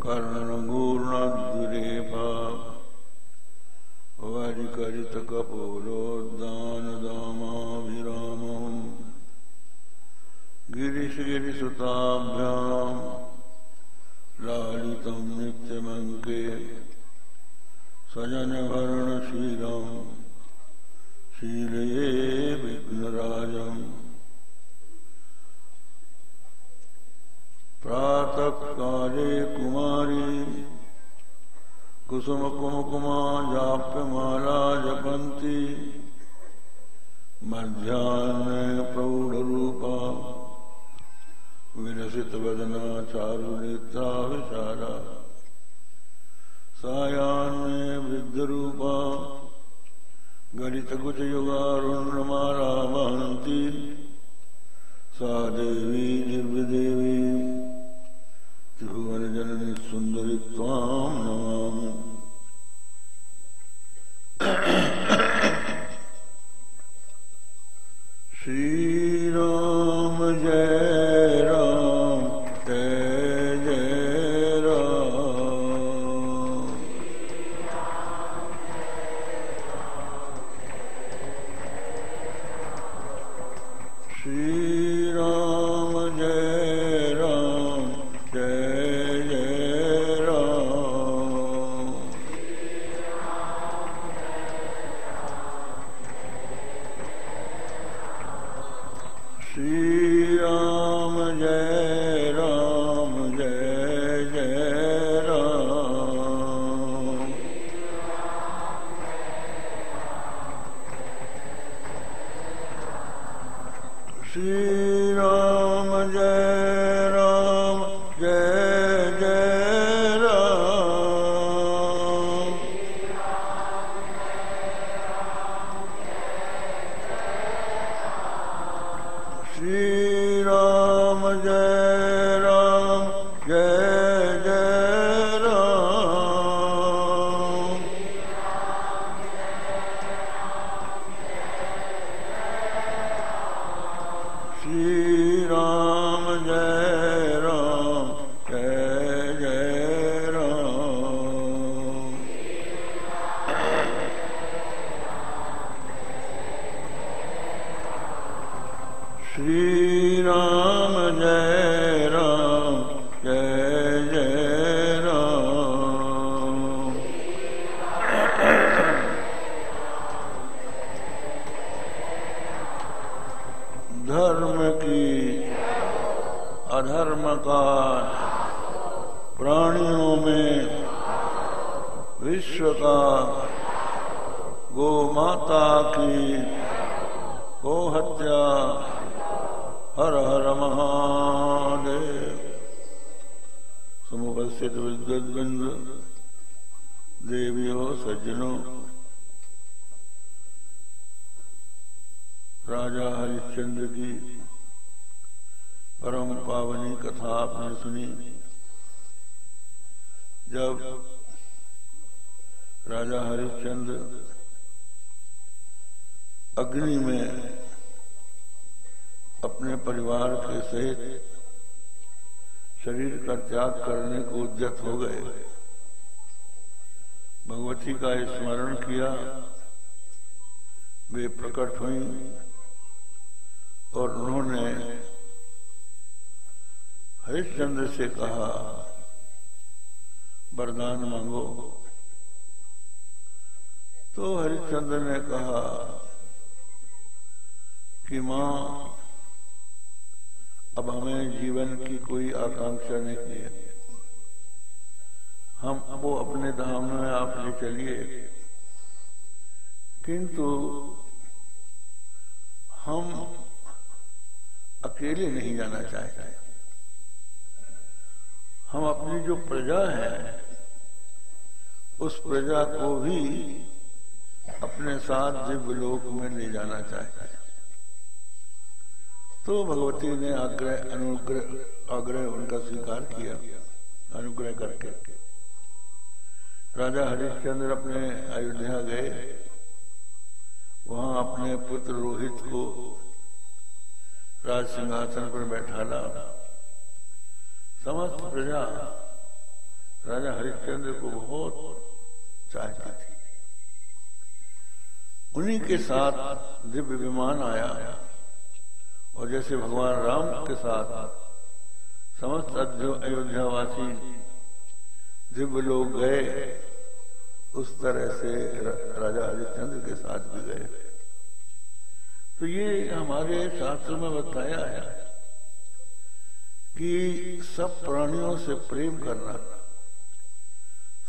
कर्णगूर्णद्विरेफा वरिकरितकपोलोद्दानदामाभिरामम् गिरिशगिरिसुताभ्याम् लालितं नित्यमङ्के स्वजनभरणशीलम् शीले विघ्नराजम् प्रातः काले कुमारी। कुसुम कुमकुमा जाप्यमाला जपन्ति मध्याह्ने प्रौढ़रूपा विलसित वदना चारुनेत्रा विशाला सायान्ने वृद्धरूपा गलित कुच युगारुण्यमाला वहन्ति सा देवी दिव्यदेवी त्रिभुवन जननी सुंदरी ताम नमामि वरदान मांगो तो हरिश्चंद्र ने कहा कि माँ, अब हमें जीवन की कोई आकांक्षा नहीं है। हम वो अपने धाम में आप ले चलिए। किंतु हम अकेले नहीं जाना चाहते। हम अपनी जो प्रजा है उस प्रजा को भी अपने साथ दिव्य लोक में ले जाना चाहते हैं तो भगवती ने आग्रह, अनुग्रह, आग्रह उनका स्वीकार किया, अनुग्रह करके। राजा हरिश्चंद्र अपने अयोध्या गए। वहाँ अपने पुत्र रोहित को राज सिंहासन पर बैठाला। समस्त प्रजा राजा हरिश्चंद्र को बहुत चाहती थी उन्हीं के साथ दिव्य विमान आया। और जैसे भगवान राम के साथ समस्त अयोध्यावासी दिव्य लोग गए, उस तरह से राजा हरिश्चंद्र के साथ भी गए। तो ये हमारे शास्त्र में बताया है कि सब प्राणियों से प्रेम करना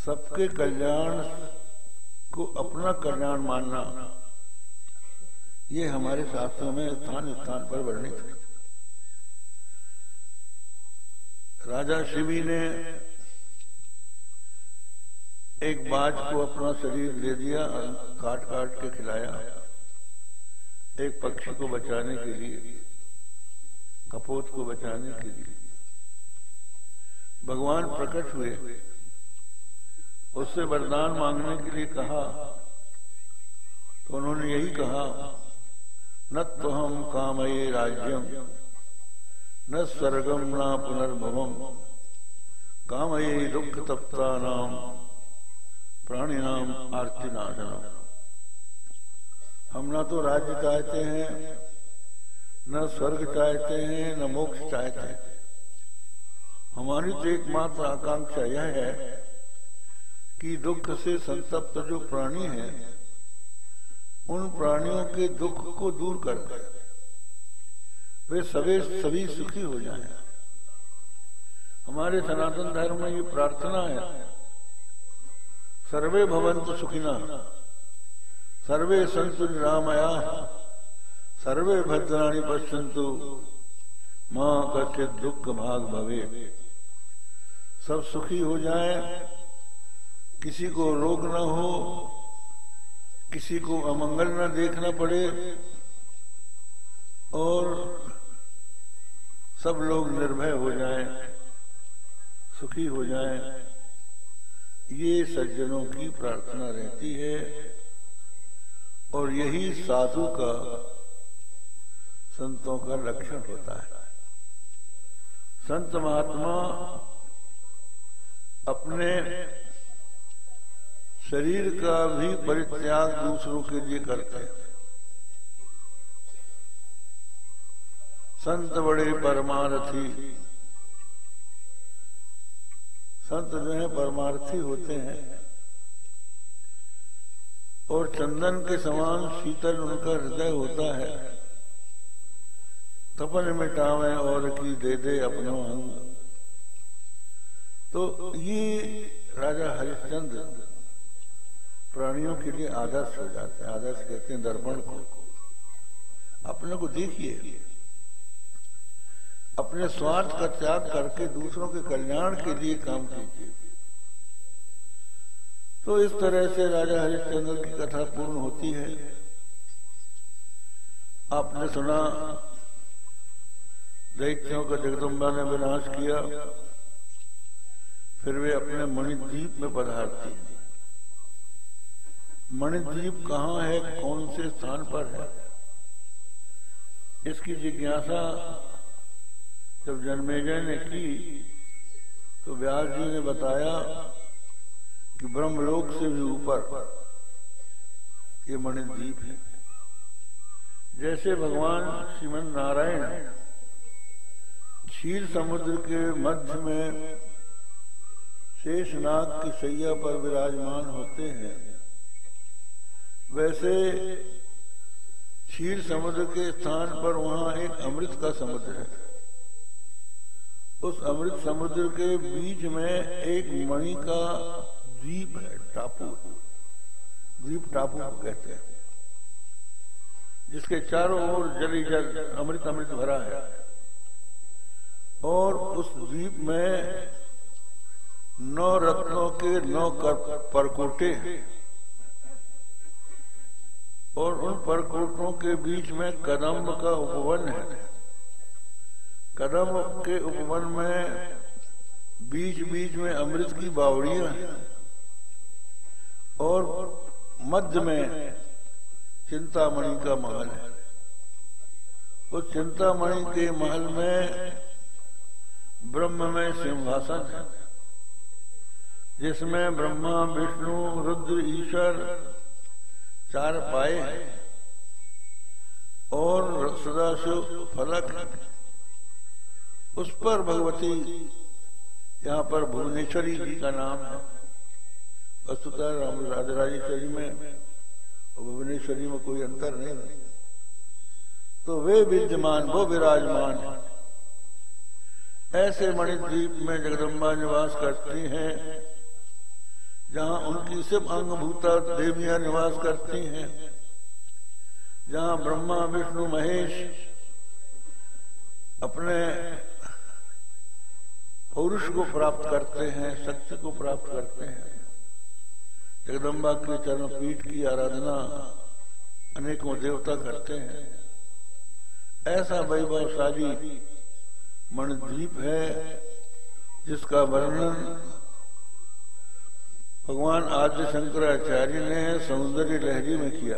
सबके कल्याण को अपना कल्याण मानना, ये हमारे शास्त्रों में स्थान स्थान पर वर्णित है। राजा शिवी ने एक बाज को अपना शरीर ले दिया और काट काट के खिलाया, एक पक्षी को बचाने के लिए, कपोत को बचाने के लिए। भगवान प्रकट हुए। उससे वरदान मांगने के लिए कहा तो उन्होंने यही कहा, न तो हम कामये राज्यम, न स्वर्गम न पुनर्भवम, कामये दुख तप्ता नाम प्राणी नाम आरती नाशनम हम न तो राज्य चाहते हैं, न स्वर्ग चाहते हैं, न मोक्ष चाहते हैं। हमारी तो एकमात्र आकांक्षा यह है कि दुख से संतप्त जो प्राणी हैं, उन प्राणियों के दुख को दूर कर दे। वे सभी सभी सुखी हो जाए। हमारे सनातन धर्म में ये प्रार्थना है, सर्वे भवंत सुखिना, सर्वे संतु निरामया, सर्वे भद्राणी पश्यंतु माँ कश्चित दुख भाग भवे सब सुखी हो जाए किसी को रोग न हो किसी को अमंगल न देखना पड़े और सब लोग निर्भय हो जाएँ, सुखी हो जाएँ, ये सज्जनों की प्रार्थना रहती है और यही साधु का संतों का लक्षण होता है। संत महात्मा अपने शरीर का भी परित्याग दूसरों के लिए करते हैं। संत बड़े परमार्थी। संत जो है, परमार्थी होते हैं। और चंदन के समान शीतल उनका हृदय होता है। तपन मिटावे और की दे दे अपना अंग। तो ये राजा हरिश्चंद्र प्राणियों के लिए आदर्श हो जाते हैं। आदर्श कहते हैं दर्पण को। अपने को देखिए। अपने स्वार्थ का त्याग करके दूसरों के कल्याण के लिए काम कीजिए। तो इस तरह से राजा हरिश्चंद्र की कथा पूर्ण होती है। आपने सुना, दैत्यों का जगदम्बा ने विनाश किया, फिर वे अपने मणिद्वीप में पधारती है। मणिद्वीप कहाँ है, कौन से स्थान पर है? इसकी जिज्ञासा जब जन्मेजय ने की तो व्यास जी ने बताया कि ब्रह्मलोक से भी ऊपर ये मणिद्वीप है। जैसे भगवान श्रीमन नारायण क्षीर समुद्र के मध्य में शेषनाग की सैया पर विराजमान होते हैं वैसे क्षीर समुद्र के स्थान पर वहाँ एक अमृत का समुद्र है। उस अमृत समुद्र के बीच में एक मणि का द्वीप है, टापू। द्वीप टापू कहते हैं। जिसके चारों ओर जली जल अमृत अमृत भरा है। और उस द्वीप में नौ रत्नों के नौ परकोटे हैं। और उन परकोटों के बीच में कदम का उपवन है। कदम के उपवन में बीच बीच में अमृत की बावड़ियाँ हैं। और मध्य में चिंतामणि का महल है। उस चिंतामणि के महल में ब्रह्म में सिंहासन है। जिसमें ब्रह्मा, विष्णु, रुद्र, ईश्वर चार पाए और सदाशिव फलक उस पर भगवती यहाँ पर भुवनेश्वरी जी का नाम है। वस्तुतः राम राजराजेश्वरी में और भुवनेश्वरी में कोई अंतर नहीं। है तो वे विद्यमान, वो विराजमान ऐसे मणिद्वीप में जगदम्बा निवास करती हैं। जहाँ उनकी सिर्फ़ अंगभूता देवियाँ निवास करती हैं, जहाँ ब्रह्मा, विष्णु, महेश अपने पुरुष को प्राप्त करते हैं, शक्ति को प्राप्त करते हैं। जगदम्बा के चरण पीठ की आराधना अनेकों देवता करते हैं। ऐसा वैभवशाली मणद्वीप है जिसका वर्णन भगवान आद्य शंकराचार्य ने सौंदर्य लहरी में किया।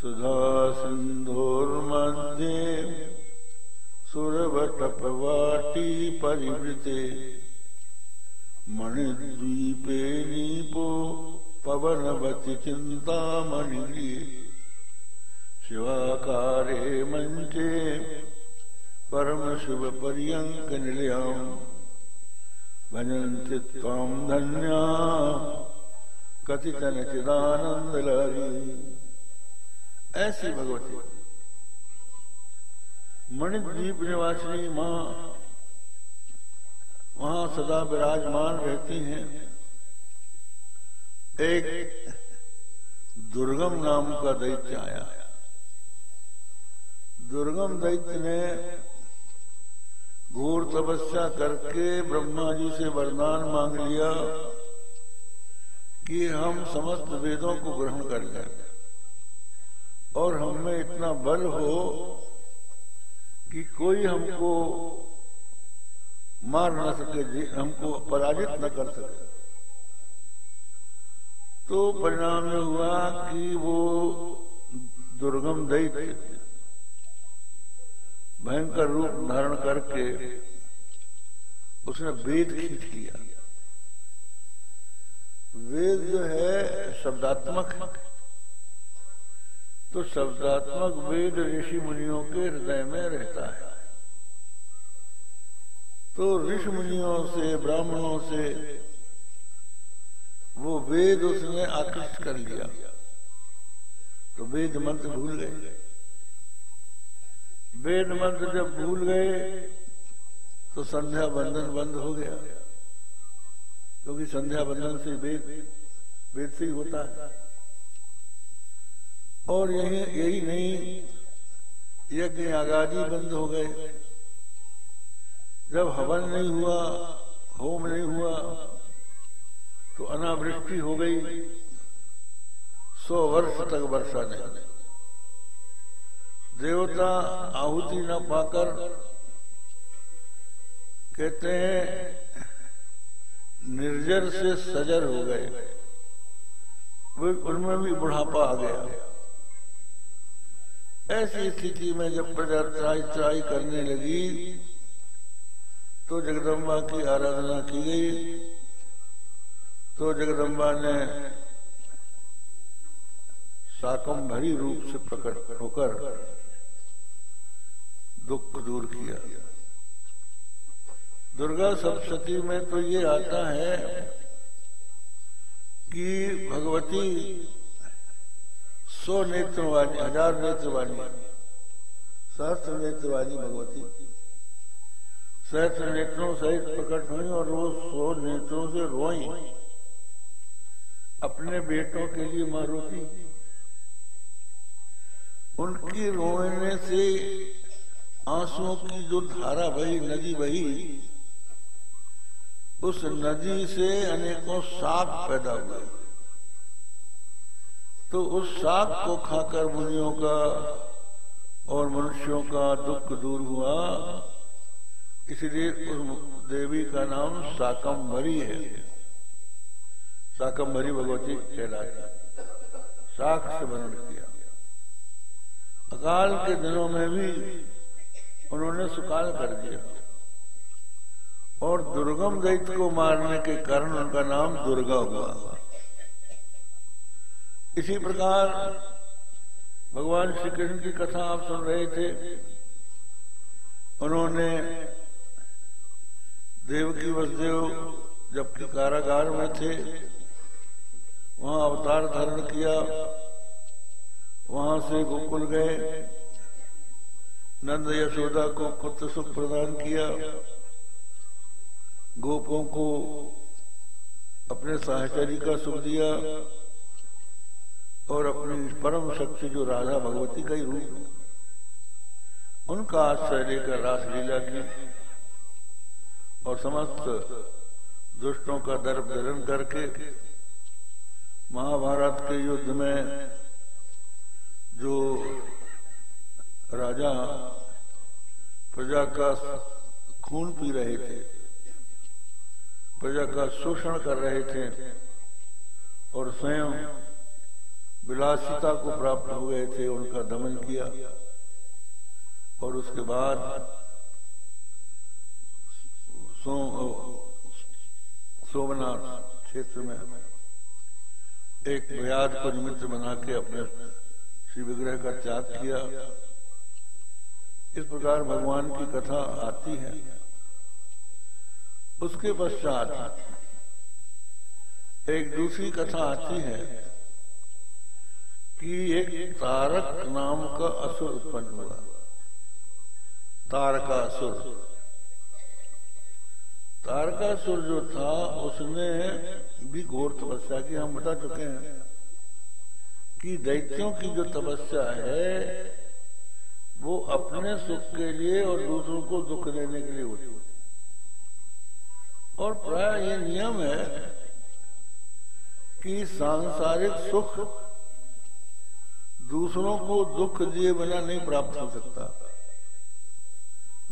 सुधा सिंधुर मध्य सुरवटपवाटी परिवृते मणिद्वीपे नीपो पवनवति चिन्तामणि शिवाकारे मञ्चे परमशिवपर्यङ्कनिलयाम् भजन्ति त्वाम् धन्या कथितन चिदानन्दलहरी ऐसी भगवती। मणिद्वीप निवासिनी माँ, वहाँ सदा विराजमान रहती हैं। एक दुर्गम नाम का दैत्य आया। दुर्गम दैत्य ने घोर तपस्या करके ब्रह्मा जी से वरदान मांग लिया कि हम समस्त वेदों को ग्रहण कर लें और हमें इतना बल हो कि कोई हमको मार न सके हमको पराजित न कर सके। तो परिणाम में हुआ कि वो दुर्गम दैत्य भयंकर रूप धारण करके उसने वेद खींच लिया। वेद जो है, शब्दात्मक तो शब्दात्मक वेद ऋषि मुनियों के हृदय में रहता है। तो ऋषि मुनियों से, ब्राह्मणों से वो वेद उसने आकृष्ट कर लिया। तो वेद मंत्र भूल गए। वेद मंत्र जब भूल गए तो संध्या बंधन बंद हो गया। क्योंकि संध्या बंधन से वेद वेद से ही होता है। और यही यही नहीं, यज्ञ आगादी बंद हो गए। जब हवन नहीं हुआ, होम नहीं हुआ तो अनावृष्टि हो गई। सौ वर्ष तक वर्षा नहीं। देवता आहुति न पाकर कहते हैं, निर्जर से सजर हो गए। उनमें भी बुढ़ापा आ गया। ऐसी स्थिति में जब प्रजा त्राई त्राई करने लगी तो जगदम्बा की आराधना की गई। तो जगदम्बा ने साकम भरी रूप से प्रकट होकर दुख को दूर किया। दुर्गा सप्तती में तो ये आता है कि भगवती सौ नेत्र वाली हज़ार नेत्र वाली सहस्त्र नेत्र वाली भगवती। सहस्त्र नेत्रों सहित प्रकट हुई और वो सौ नेत्रों से रोई। अपने बेटों के लिए माँ रोती उनकी रोने से आंसुओं की जो धारा बही, नदी बही, उस नदी से अनेकों साप पैदा हुए। तो उस साप को खाकर मुनियों का और मनुष्यों का दुख दूर हुआ। इसलिए उस देवी का नाम साकम्भरी है। साकम्भरी भगवती कहलाती साख से वर्णन किया। अकाल के दिनों में भी उन्होंने सुकाल कर दिया। और दुर्गम दैत्य को मारने के कारण उनका नाम दुर्गा हुआ। इसी प्रकार भगवान श्री कृष्ण की कथा आप सुन रहे थे। उन्होंने देवकी वसुदेव जबकि कारागार में थे, वहाँ अवतार धारण किया, वहाँ से गोकुल गए। नंद यशोदा को पुत्र सुख प्रदान किया। गोपों को अपने साहचरी का सुख दिया और अपनी परम शक्ति जो राधा भगवती का ही रूप उनका आश्रय लेकर रासलीला की और समस्त दुष्टों का दर्प दलन करके महाभारत के युद्ध में जो राजा प्रजा का खून पी रहे थे प्रजा का शोषण कर रहे थे और स्वयं विलासिता को प्राप्त हो गए थे उनका दमन किया। और उसके बाद सो, सोमनाथ क्षेत्र में एक ब्याज को निमित्त बना के अपने श्री विग्रह का त्याग किया। इस प्रकार भगवान की कथा आती है। उसके पश्चात एक दूसरी कथा आती है कि एक तारक नाम का असुर उत्पन्न हुआ। तारकासुर तारकासुर जो था, उसने भी घोर तपस्या की। हम बता चुके हैं कि दैत्यों की जो तपस्या है वो अपने सुख के लिए और दूसरों को दुख देने के लिए होती और प्राय ये नियम है कि सांसारिक सुख दूसरों को दुख दिए बिना नहीं प्राप्त हो सकता।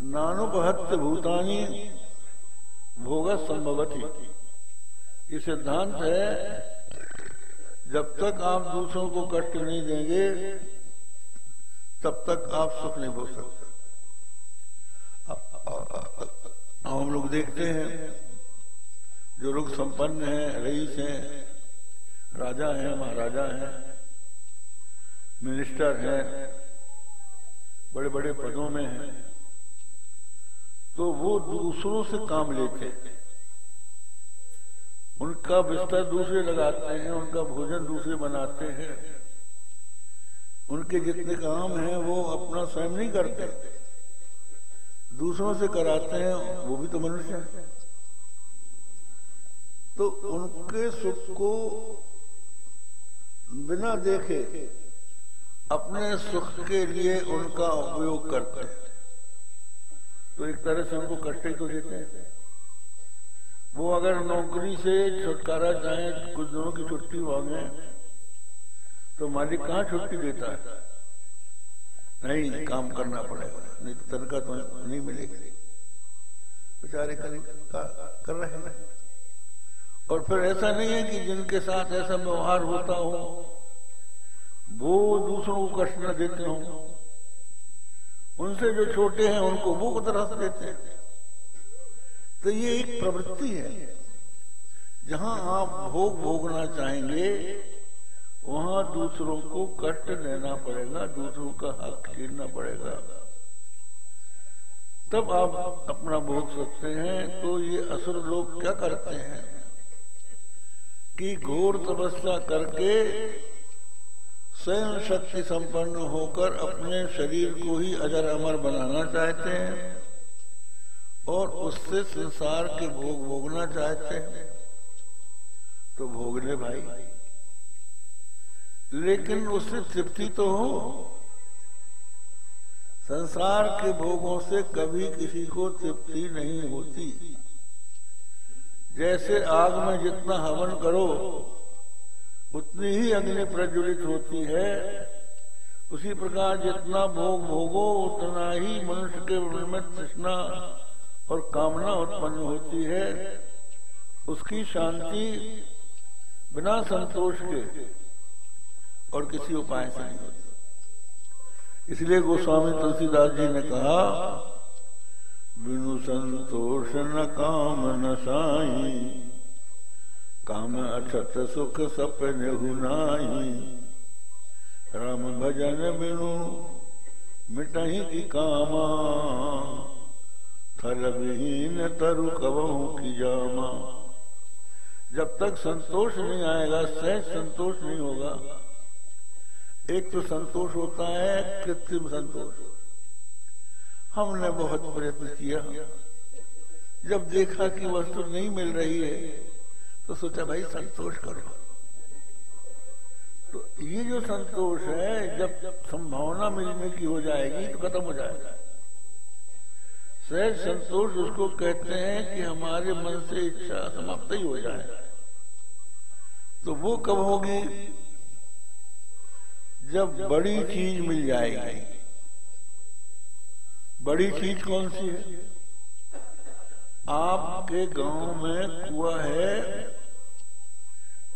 नानुपहत्य भूतानी भोग संभवती। ये सिद्धांत है, जब तक आप दूसरों को कष्ट नहीं देंगे तब तक आप सुख नहीं भोग सकते। हम लोग देखते हैं, जो लोग संपन्न हैं, रईस हैं, राजा हैं, महाराजा हैं, मिनिस्टर हैं बड़े बड़े पदों में हैं तो वो दूसरों से काम लेते हैं। उनका बिस्तर दूसरे लगाते हैं, उनका भोजन दूसरे बनाते हैं। उनके जितने काम हैं, वो अपना स्वयं नहीं करते। दूसरों से कराते हैं, वो भी तो मनुष्य है। तो उनके सुख को बिना देखे अपने सुख के लिए उनका उपयोग करते हैं। तो एक तरह से उनको कष्ट ही तो देते हैं। वो अगर नौकरी से छुटकारा चाहे, कुछ दिनों की छुट्टी मांगे तो मालिक कहाँ छुट्टी देता है? नहीं काम करना पड़ेगा। नहीं तो तनख्वाह तो नहीं मिलेगी। बेचारे कर, रहे हैं। और फिर ऐसा नहीं है कि जिनके साथ ऐसा व्यवहार होता हो वो दूसरों को कष्ट न देते हो। उनसे जो छोटे हैं उनको वो तरह देते हैं। तो ये एक प्रवृत्ति है। जहाँ आप भोग भोगना चाहेंगे वहाँ दूसरों को कष्ट देना पड़ेगा, दूसरों का हक छीनना पड़ेगा। तब आप अपना भोग सकते हैं तो ये असुर लोग क्या करते हैं? कि घोर तपस्या करके स्वयं शक्ति संपन्न होकर अपने शरीर को ही अजर अमर बनाना चाहते हैं और उससे संसार के भोग भोगना चाहते हैं। तो भोग ले भाई। लेकिन उससे तृप्ति तो हो। संसार के भोगों से कभी किसी को तृप्ति नहीं होती। जैसे आग में जितना हवन करो, उतनी ही अग्नि प्रज्वलित होती है। उसी प्रकार जितना भोग भोगो, उतना ही मनुष्य के मन में तृष्णा और कामना उत्पन्न होती है। उसकी शांति बिना संतोष के और किसी उपाय से नहीं होती। इसलिए गोस्वामी तुलसीदास जी ने कहा बिनु संतोष न काम न साई, काम अछत सुख सपन हुनाई राम भजन बिनु, मिटही की कामा थल विहीन तरु कबहू की जामा। जब तक संतोष नहीं आएगा, सहज संतोष नहीं होगा। एक तो संतोष होता है, कृत्रिम संतोष। हमने बहुत प्रयत्न किया। जब देखा कि वस्तु नहीं मिल रही है तो सोचा, भाई, संतोष करो। तो ये जो संतोष है, जब संभावना मिलने की हो जाएगी तो खत्म हो जाएगा। सहज संतोष उसको कहते हैं कि हमारे मन से इच्छा समाप्त ही हो जाए। तो वो कब होगी? जब बड़ी चीज़ मिल जाएगी। बड़ी चीज़ कौन सी है? आपके गाँव में कुआ है,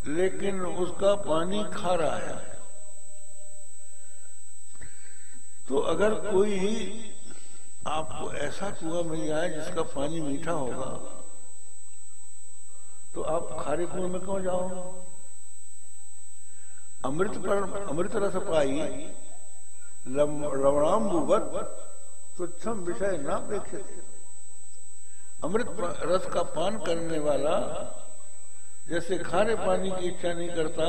लेकिन उसका पानी खारा है। तो अगर कोई ही आपको ऐसा कुआ मिल जाए जिसका पानी मीठा होगा तो आप खारे कुएँ में क्यों जाओ अमृत पर अमृत रस पाई लवणाम्बुवत तुच्छम विषय ना अपेक्षित। अमृत रस का पान करने वाला जैसे खारे पानी की इच्छा नहीं करता,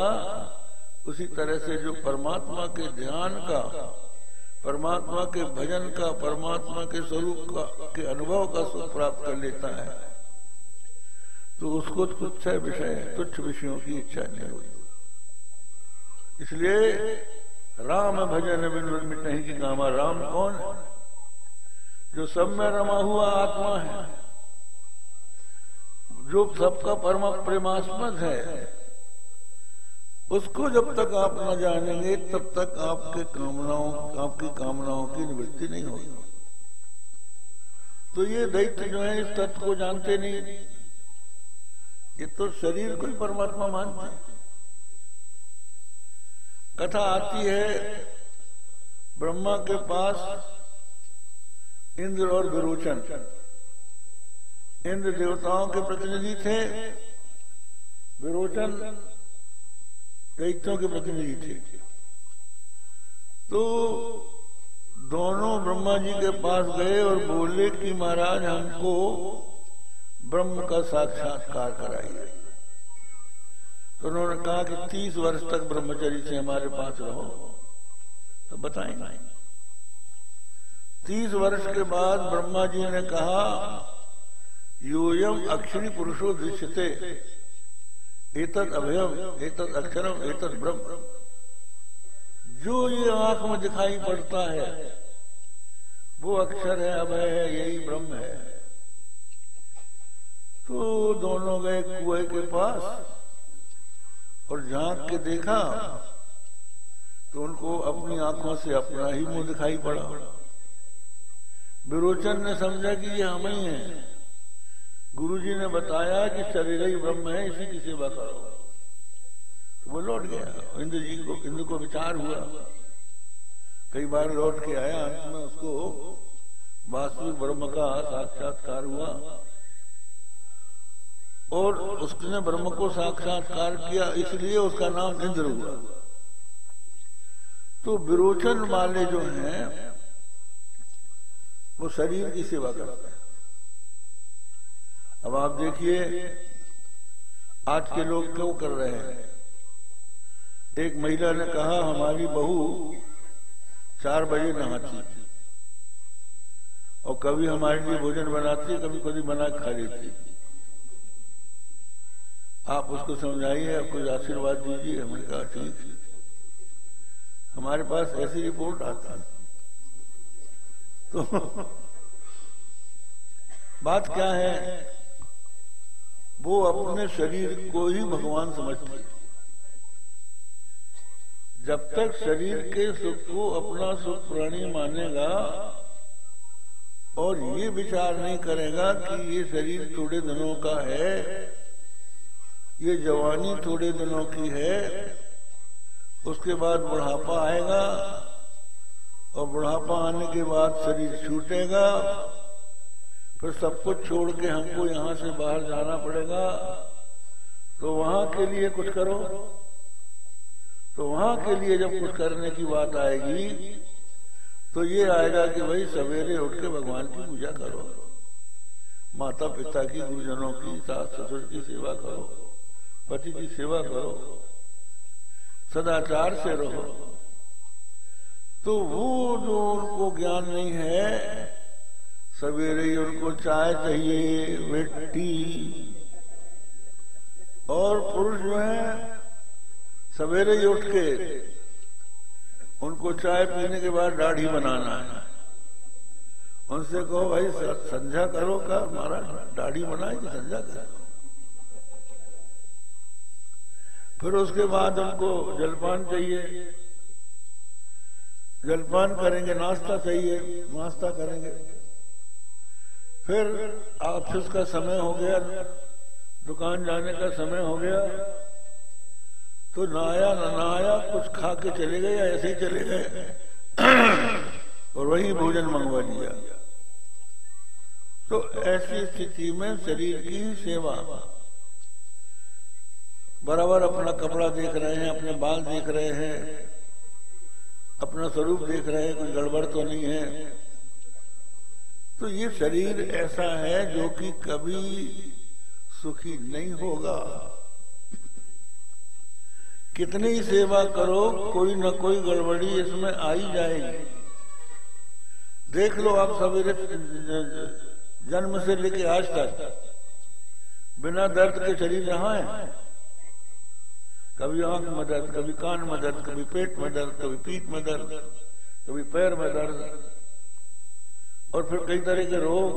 उसी तरह से जो परमात्मा के ध्यान का, परमात्मा के भजन का, परमात्मा के स्वरूप का, के अनुभव का सुख प्राप्त कर लेता है तो उसको तुच्छ विषय, तुच्छ विषयों की इच्छा नहीं हुई इसलिए राम भजन बिन नहीं की कामा राम कौन है? जो सब में रमा हुआ आत्मा है, जो सबका परम प्रेमास्पद है, उसको जब तक आप न जानेंगे, तब तक आपके कामनाओं, आपकी कामनाओं की निवृत्ति नहीं होगी। तो ये दैत्य जो है, इस तत्व को जानते नहीं। ये तो शरीर को ही परमात्मा मानते हैं। कथा आती है ब्रह्मा के पास इंद्र और विरोचन। इंद्र देवताओं के प्रतिनिधि थे, विरोचन दैत्यों के प्रतिनिधि थे। तो दोनों ब्रह्मा जी के पास गए और बोले कि महाराज हमको ब्रह्म का साक्षात्कार कराइए। तो उन्होंने कहा कि तीस वर्ष तक ब्रह्मचरी से हमारे पास रहो। तो बताएँगे तीस वर्ष के बाद ब्रह्मा जी ने कहा, योयम अक्षरी पुरुषो दृश्यते। एतद अभयम, एतद अक्षरम, एतद ब्रह्म। जो ये आँख में दिखाई पड़ता है, वो अक्षर है, अभय है, यही ब्रह्म है। तो दोनों गए कुएँ के पास। और झाँक के देखा तो उनको अपनी आँखों से अपना ही मुँह दिखाई पड़ा। विरोचन ने समझा कि ये हम ही हैं। गुरु जी ने बताया कि शरीर ही ब्रह्म है, इसी की सेवा करो। तो वो लौट गया। इंद्र जी को, इंद्र को विचार हुआ। कई बार लौट के आया, अंत में उसको वास्तविक ब्रह्म का साक्षात्कार हुआ। और उसने ब्रह्म को साक्षात्कार किया, इसलिए उसका नाम इंद्र हुआ। तो विरोचन वाले जो हैं, वो शरीर की सेवा करते हैं। अब आप देखिए, आज के लोग क्यों कर रहे हैं? एक महिला ने कहा, हमारी बहू चार बजे नहाती थी और कभी हमारे लिए भोजन बनाती है कभी कभी बना खा लेती आप उसको समझाइए, आप कुछ आशीर्वाद दीजिए, हमने कहा, ठीक हमारे पास ऐसी रिपोर्ट आती है। तो बात क्या है? वो अपने शरीर को ही भगवान समझते जब तक शरीर के सुख को अपना सुख प्राणी मानेगा और ये विचार नहीं करेगा कि ये शरीर थोड़े दिनों का है ये जवानी थोड़े दिनों की है, उसके बाद बुढ़ापा आएगा, और बुढ़ापा आने के बाद शरीर छूटेगा, फिर सब कुछ छोड़ के हमको यहाँ से बाहर जाना पड़ेगा। तो वहाँ के लिए कुछ करो। तो वहाँ के लिए जब कुछ करने की बात आएगी तो ये आएगा कि भाई सवेरे उठ के भगवान की पूजा करो। माता पिता की, गुरुजनों की सास ससुर की सेवा करो। पति की सेवा करो। सदाचार से रहो। तो वो जो उनको ज्ञान नहीं है, सवेरे ही उनको चाय चाहिए, मिट्टी। और पुरुष जो है, सवेरे ही उठ के उनको चाय पीने के बाद दाढ़ी बनाना है। उनसे कहो, भाई संध्या करो का हमारा दाढ़ी बनाए कि संध्या करो। फिर उसके बाद उनको जलपान चाहिए। जलपान करेंगे, नाश्ता चाहिए, नाश्ता करेंगे। फिर ऑफ़िस का समय हो गया, दुकान जाने का समय हो गया। तो नाया न नाया कुछ खा के चले गए, या ऐसे ही चले गए। और वही भोजन मंगवा लिया। तो ऐसी स्थिति में शरीर की सेवा बराबर अपना कपड़ा देख रहे हैं, अपने बाल देख रहे हैं, अपना स्वरूप देख रहे हैं, कोई गड़बड़ तो नहीं है। तो ये शरीर ऐसा है जो कि कभी सुखी नहीं होगा। कितनी सेवा करो, कोई न कोई गड़बड़ी इसमें आई जाएगी। देख लो आप सवेरे जन्म से लेके आज तक, बिना दर्द के शरीर रहा है। कभी आँख में दर्द, कभी कान में दर्द, कभी पेट में दर्द, कभी पीठ में दर्द, कभी पैर में दर्द। और फिर कई तरह के रोग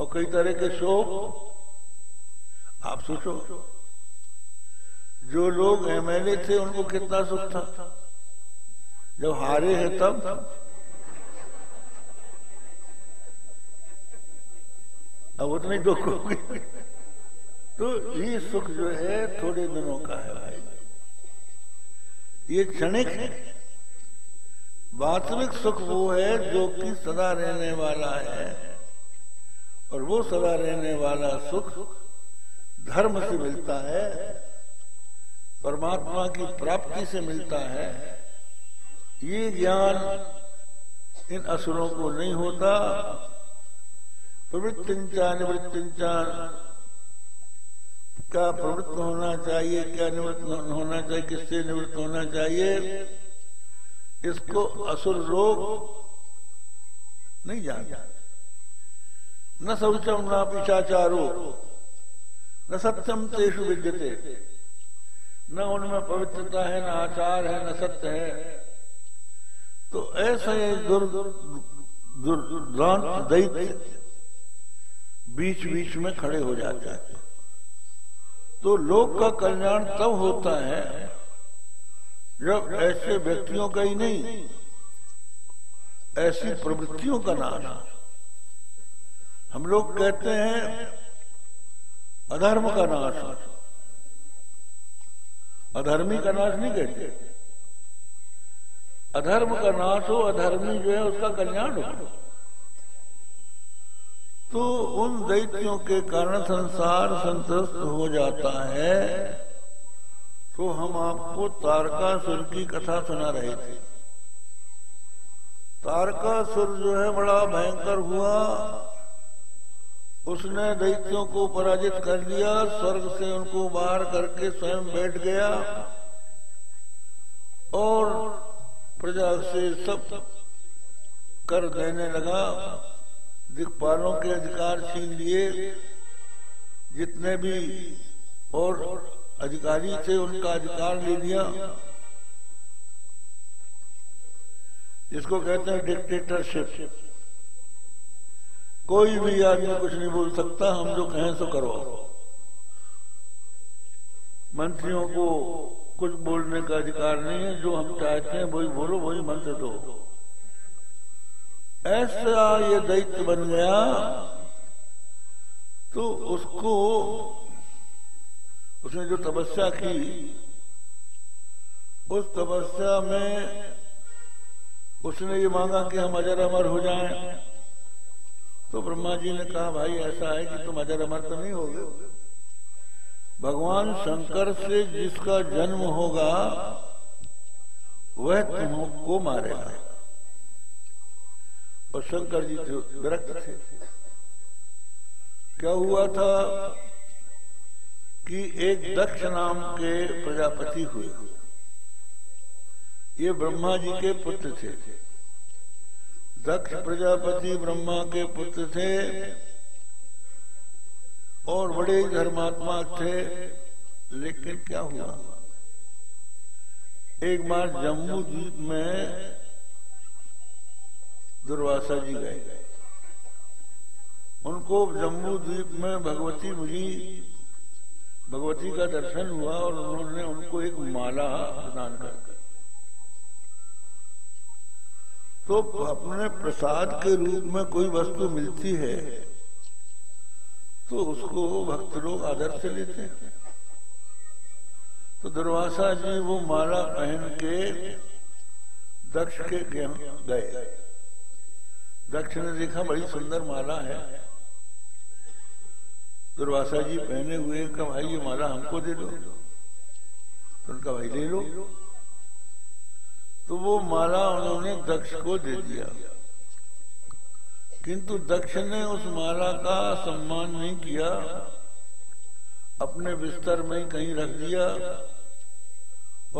और कई तरह के शोक। आप सोचो, जो लोग एमएलए थे, उनको कितना सुख था? जब हारे हैं तब। अब उतने दुख होगी तो ये सुख जो है, थोड़े दिनों का है भाई। ये क्षणिक है। वास्तविक सुख वो है जो कि सदा रहने वाला है। और वो सदा रहने वाला सुख धर्म से मिलता है, परमात्मा की प्राप्ति से मिलता है। ये ज्ञान इन असुरों को नहीं होता। प्रवृत्तिंचा निवृत्तिंचा क्या प्रवृत्त होना चाहिए, क्या निवृत्त होना चाहिए, किससे निवृत्त होना चाहिए? इसको असुर लोग नहीं जान न शौचम न पिछाचारो न सत्यम तेषु विद्यते। न उनमें पवित्रता है, न आचार है, न सत्य है। तो ऐसे दुर्, दुर्दांत दैत्य बीच बीच में खड़े हो जाते हैं। तो लोक का कल्याण तब होता है जब ऐसे व्यक्तियों का ही नहीं, ऐसी प्रवृत्तियों का नाश। हम लोग कहते हैं अधर्म का नाश। अधर्मी का नाश नहीं कहते। अधर्म का नाश हो, अधर्मी जो है उसका कल्याण हो। तो उन दैत्यों के कारण संसार संतुष्ट हो जाता है। तो हम आपको तारकासुर की कथा सुना रहे थे। तारकासुर जो है बड़ा भयंकर हुआ। उसने दैत्यों को पराजित कर लिया स्वर्ग से उनको बाहर करके स्वयं बैठ गया। और प्रजा से सब कर देने लगा। दिक्पालों के अधिकार छीन लिए जितने भी और अधिकारी थे, उनका अधिकार ले लिया। जिसको कहते हैं डिक्टेटरशिप कोई भी आदमी कुछ नहीं बोल सकता, हम जो कहें तो करो। मंत्रियों को कुछ बोलने का अधिकार नहीं है, जो हम चाहते हैं, वही बोलो, वही मंत्र दो। ऐसा ये दैत्य बन गया तो उसको उसने जो तपस्या की, उस तपस्या में उसने ये मांगा कि हम अजर अमर हो जाएँ। तो ब्रह्मा जी ने कहा, भाई, ऐसा है कि तुम अजर अमर तो नहीं होगे। भगवान शंकर से जिसका जन्म होगा, वह तुमको मारेगा। और शंकर जी तो विरक्त थे। क्या हुआ था कि एक दक्ष नाम के प्रजापति हुए। ये ब्रह्मा जी के पुत्र थे। दक्ष प्रजापति ब्रह्मा के पुत्र थे और बड़े धर्मात्मा थे। लेकिन क्या हुआ? एक बार जम्मू द्वीप में दुर्वासा जी गए। उनको जम्मू द्वीप में भगवती मुझी भगवती का दर्शन हुआ और उन्होंने उनको एक माला प्रदान कर तो अपने प्रसाद के रूप में कोई वस्तु मिलती है तो उसको भक्त लोग आदर से लेते हैं। तो दुर्वासा जी वो माला पहन के दक्ष के गए। दक्ष ने देखा बड़ी सुंदर माला है। दुर्वासा जी पहने हुए का भाई, ये माला हमको दे दो। तो उनका भाई ले लो। तो वो माला उन्होंने दक्ष को दे दिया। किंतु दक्ष ने उस माला का सम्मान नहीं किया। अपने बिस्तर में कहीं रख दिया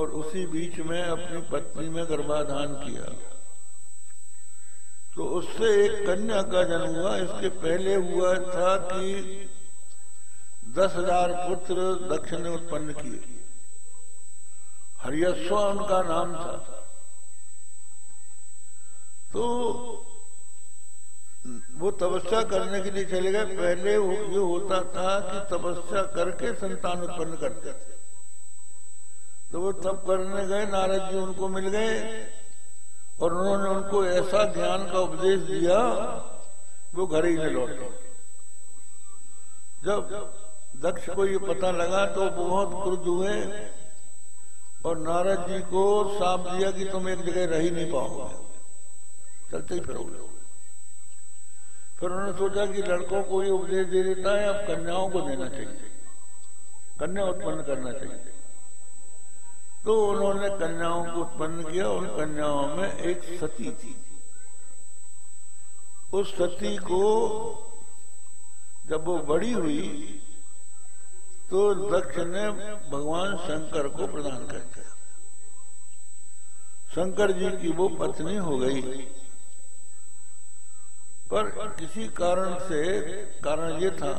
और उसी बीच में अपनी पत्नी में गर्भाधान किया। तो उससे एक कन्या का जन्म हुआ। इसके पहले हुआ था कि दस हज़ार पुत्र दक्ष ने उत्पन्न किए। हरियस्व उनका नाम था। तो वो तपस्या करने के लिए चले गए। पहले ये होता था कि तपस्या करके संतान उत्पन्न करते थे। तो वो तब करने गए, नारद जी उनको मिल गए। और उन्होंने उनको ऐसा ज्ञान का उपदेश दिया, वो घर ही में लौटे। जब दक्ष को ये पता लगा तो बहुत क्रुद्ध हुए और नारद जी को साफ़ दिया कि तुम एक जगह रह ही नहीं पाओगे। चलते ही फिरोगे फिर उन्होंने सोचा कि लड़कों को ये उपदेश दे देता है, अब कन्याओं को देना चाहिए। कन्या उत्पन्न करना चाहिए। तो उन्होंने कन्याओं को उत्पन्न किया, उन कन्याओं में एक सती थी। उस सती को जब वो बड़ी हुई तो दक्ष ने भगवान शंकर को प्रदान कर दिया। शंकर जी की वो पत्नी हो गई। पर किसी कारण से, कारण ये था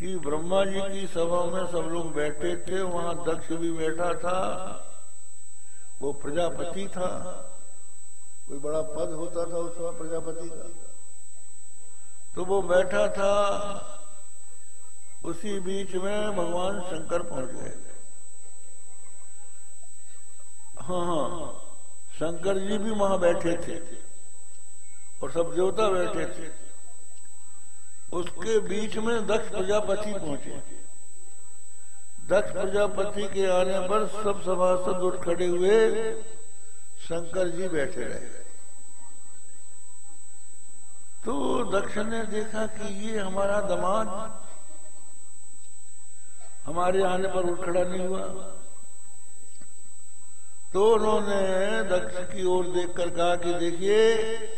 कि ब्रह्मा जी की सभा में सब लोग बैठे थे, वहाँ दक्ष भी बैठा था। वो प्रजापति था। कोई बड़ा पद होता था उस समय प्रजापति का। तो वो बैठा था। उसी बीच में भगवान शंकर पहुँच गए। हाँ हाँ। शंकर जी भी वहाँ बैठे थे और सब देवता बैठे थे। उसके बीच में दक्ष प्रजापति पहुँचे। दक्ष प्रजापति के आने पर सब सभासद उठ खड़े हुए। शंकर जी बैठे रहे। तो दक्ष ने देखा कि ये हमारा दमाद हमारे आने पर उठ खड़ा नहीं हुआ। तो उन्होंने दक्ष की ओर देखकर कहा कि देखिए,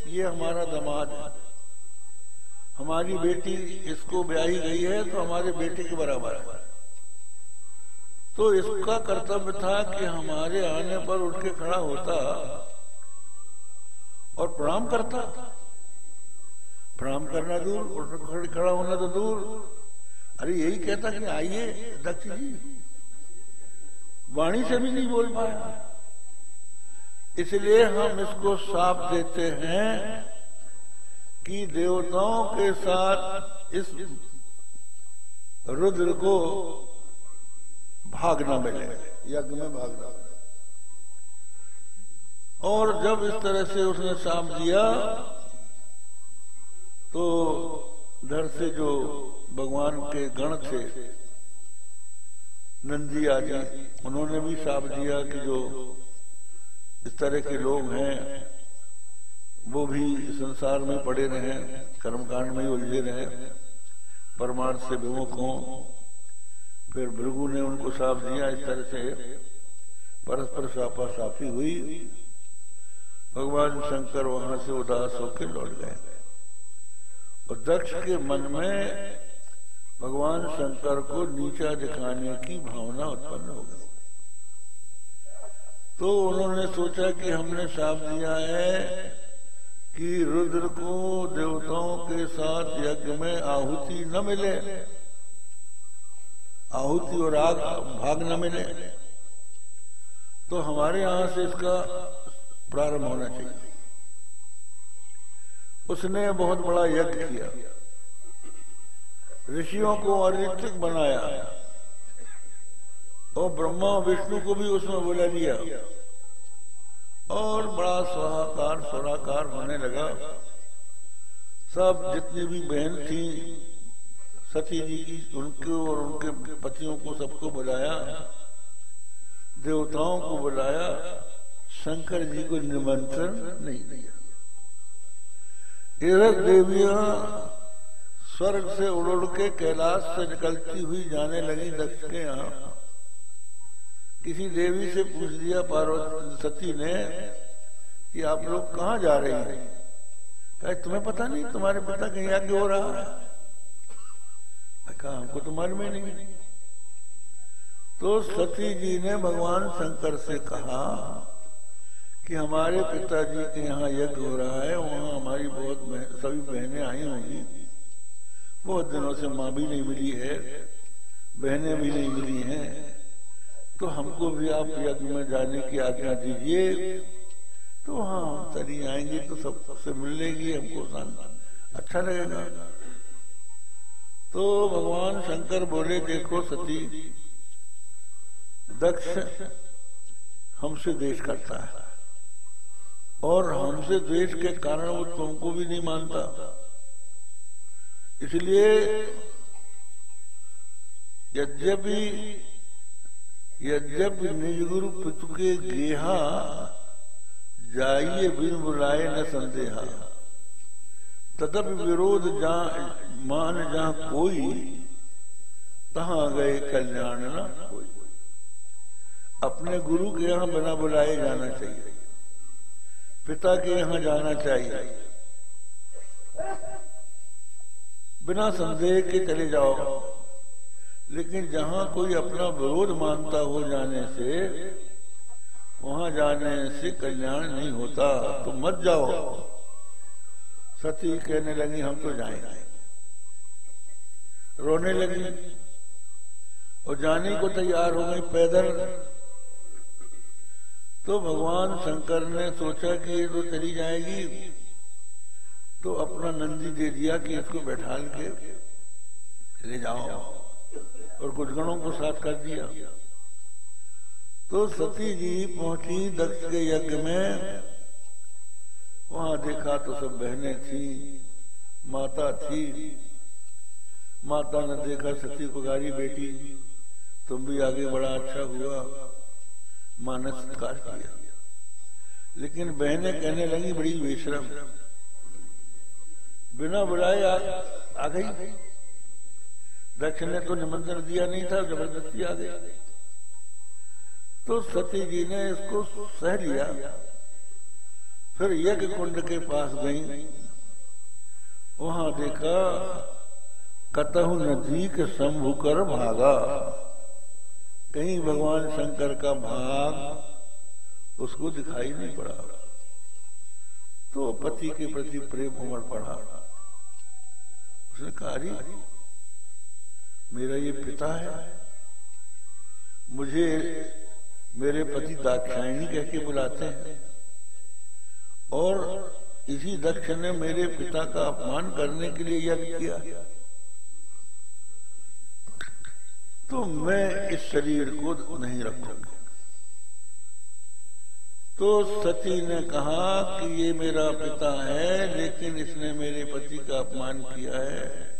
ये हमारा दमाद है। हमारी बेटी इसको ब्याही गई है तो हमारे बेटे के बराबर है। तो इसका कर्तव्य था कि हमारे आने पर उठ के खड़ा होता और प्रणाम करता। प्रणाम करना दूर, उठ खड़ा होना तो दूर। अरे यही कहता कि आइए, दक्ष जी। वाणी से भी नहीं बोल पाया। इसलिए हम इसको साफ़ देते हैं कि देवताओं के साथ इस रुद्र को भागना मिले, यज्ञ में भागना मिले। और जब इस तरह से उसने साफ़ दिया तो धर से जो भगवान के गण थे, नंदी आदि, उन्होंने भी साफ़ दिया कि जो इस तरह के लोग हैं वो भी संसार में पड़े रहे, कर्मकांड में उलझे रहे, परमार्थ से विमुख हों। फिर भृगु ने उनको साफ़ दिया इस तरह से, परस्पर साफा साफी हुई। भगवान शंकर वहाँ से उदास होकर लौट गए। और दक्ष के मन में भगवान शंकर को नीचा दिखाने की भावना उत्पन्न हो गई। तो उन्होंने सोचा कि हमने साफ़ दिया है कि रुद्र को देवताओं के साथ यज्ञ में आहुति न मिले। आहुति और आग भाग न मिले। तो हमारे यहाँ से इसका प्रारंभ होना चाहिए। उसने बहुत बड़ा यज्ञ किया। ऋषियों को अरित्रिक बनाया। और ब्रह्मा विष्णु को भी उसमें बुला लिया। और बड़ा स्वाहाकार स्वराकार होने लगा। सब जितनी भी बहन थी सती जी की, उनके और उनके पतियों को सबको बुलाया, देवताओं को बुलाया, शंकर जी को निमंत्रण नहीं दिया। इधर देवियाँ स्वर्ग से उड़ उड़ के कैलाश से निकलती हुई जाने लगी दक्ष के यहाँ। किसी देवी से पूछ दिया पार्वती सती ने कि आप लोग कहाँ जा रहे हैं? कहे, तुम्हें पता नहीं, तुम्हारे पिता कहीं आगे हो रहा है? कहा, हमको तो मालूम ही नहीं। तो सती जी ने भगवान शंकर से कहा कि हमारे पिताजी के यहाँ यज्ञ हो रहा है, वहाँ हमारी बहुत सभी बहनें आई होंगी। बहुत दिनों से माँ भी नहीं मिली है, बहनें भी नहीं मिली हैं। तो हमको भी आप यज्ञ में जाने की आज्ञा दीजिए। तो हाँ हम तरी आएँगे तो सबसे मिल लेगी हमको अच्छा लगेगा। तो भगवान शंकर बोले, देखो सती, दक्ष हमसे देश करता है। और हमसे द्वेष के कारण वो तुमको भी नहीं मानता। इसलिए यद्यपि यद्यपि निज गुरु पितु के गेहा, जाइए बिन बुलाए न संदेहा। तदप विरोध जहाँ, मान जहाँ कोई, तहा गए कल्याण न कोई। अपने गुरु के यहाँ बिना बुलाए जाना चाहिए। पिता के यहाँ जाना चाहिए। बिना संदेह के चले जाओ। लेकिन जहाँ कोई अपना विरोध मानता हो जाने से, वहाँ जाने से कल्याण नहीं होता तो मत जाओ। सती कहने लगी, हम तो जाएँगे। रोने लगी और जाने को तैयार हो गई पैदल। तो भगवान शंकर ने सोचा कि ये तो चली जाएगी तो अपना नंदी दे दिया कि इसको बैठा के चले जाओ। और कुछ गणों को साथ कर दिया। तो सती जी पहुँची दक्ष के यज्ञ में। वहाँ देखा तो सब बहनें थी माता थी। माता ने देखा सती को गारी बेटी तुम भी आगे बड़ा अच्छा हुआ। मानस सत्कार किया। लेकिन बहनें कहने लगी बड़ी बेशरम बिना बुलाए आ, आ गई। दक्ष ने तो निमंत्रण दिया नहीं था, ज़बरदस्ती आ गया। तो सती जी ने इसको सह लिया। फिर यज्ञ कुंड के पास गई। वहाँ देखा, कतहु नदी के शंभु कर भागा। कहीं भगवान शंकर का भाग उसको दिखाई नहीं पड़ा। तो पति के प्रति प्रेम उमड़ पड़ा। उसने कहा मेरा ये पिता है। मुझे मेरे पति दाक्षायणी कह के बुलाते हैं। और इसी दक्ष ने मेरे पिता का अपमान करने के लिए यज्ञ किया। तो मैं इस शरीर को नहीं रखूँगा। तो सती ने कहा कि ये मेरा पिता है, लेकिन इसने मेरे पति का अपमान किया है।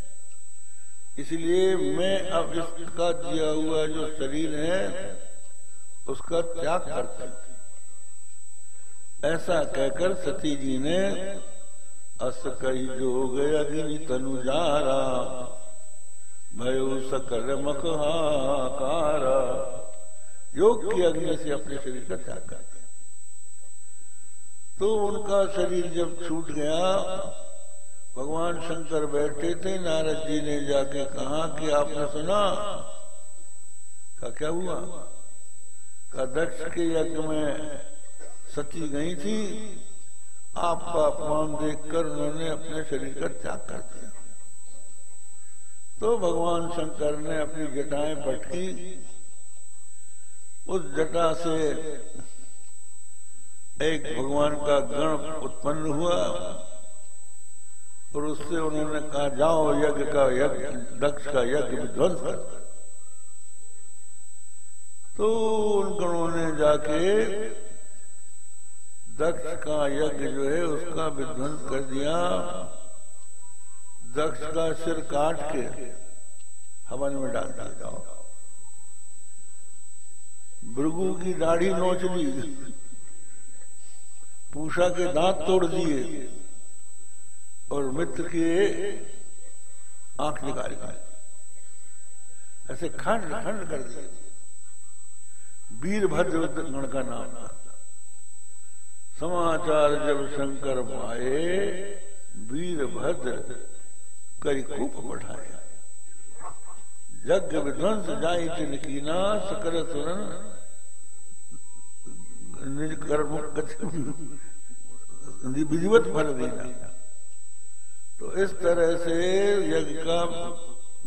इसलिए मैं अब इसका दिया हुआ जो शरीर है, उसका त्याग करता ऐसा कहकर सती जी ने अस कही जोग अग्नि तनु जारा भयो सकल मखहाकार योग की अग्नि से अपने शरीर का त्याग कर दिया तो उनका शरीर जब छूट गया भगवान शंकर बैठे थे, नारद जी ने जाके कहा कि आपने सुना? का क्या हुआ? का दक्ष के यज्ञ में सती गई थी। आपका अपमान देखकर उन्होंने अपने शरीर का त्याग कर दिया। तो भगवान शंकर ने अपनी जटाएँ पटकी। उस जटा से एक भगवान का गण उत्पन्न हुआ। और उससे उन्होंने कहा, जाओ यज्ञ का यज्ञ, दक्ष का यज्ञ विध्वंस कर तो ने जाके दक्ष का यज्ञ जो है उसका विध्वंस कर दिया। दक्ष का सिर काट के हवन में डाल दिया, जाओ। भृगु की दाढ़ी नोच ली। पूषा के दांत तोड़ दिए। और मित्र की आँख निकाल ऐसे खंड खंड कर दिए। वीरभद्र गण का नाम था। समाचार जब शंकर पाए, वीरभद्र कई कूप बढ़ाए यज्ञ विध्वंस जाई चिनकीना सकल सुरन, निज कर्म विधिवत फल देना। तो इस तरह से यज्ञ का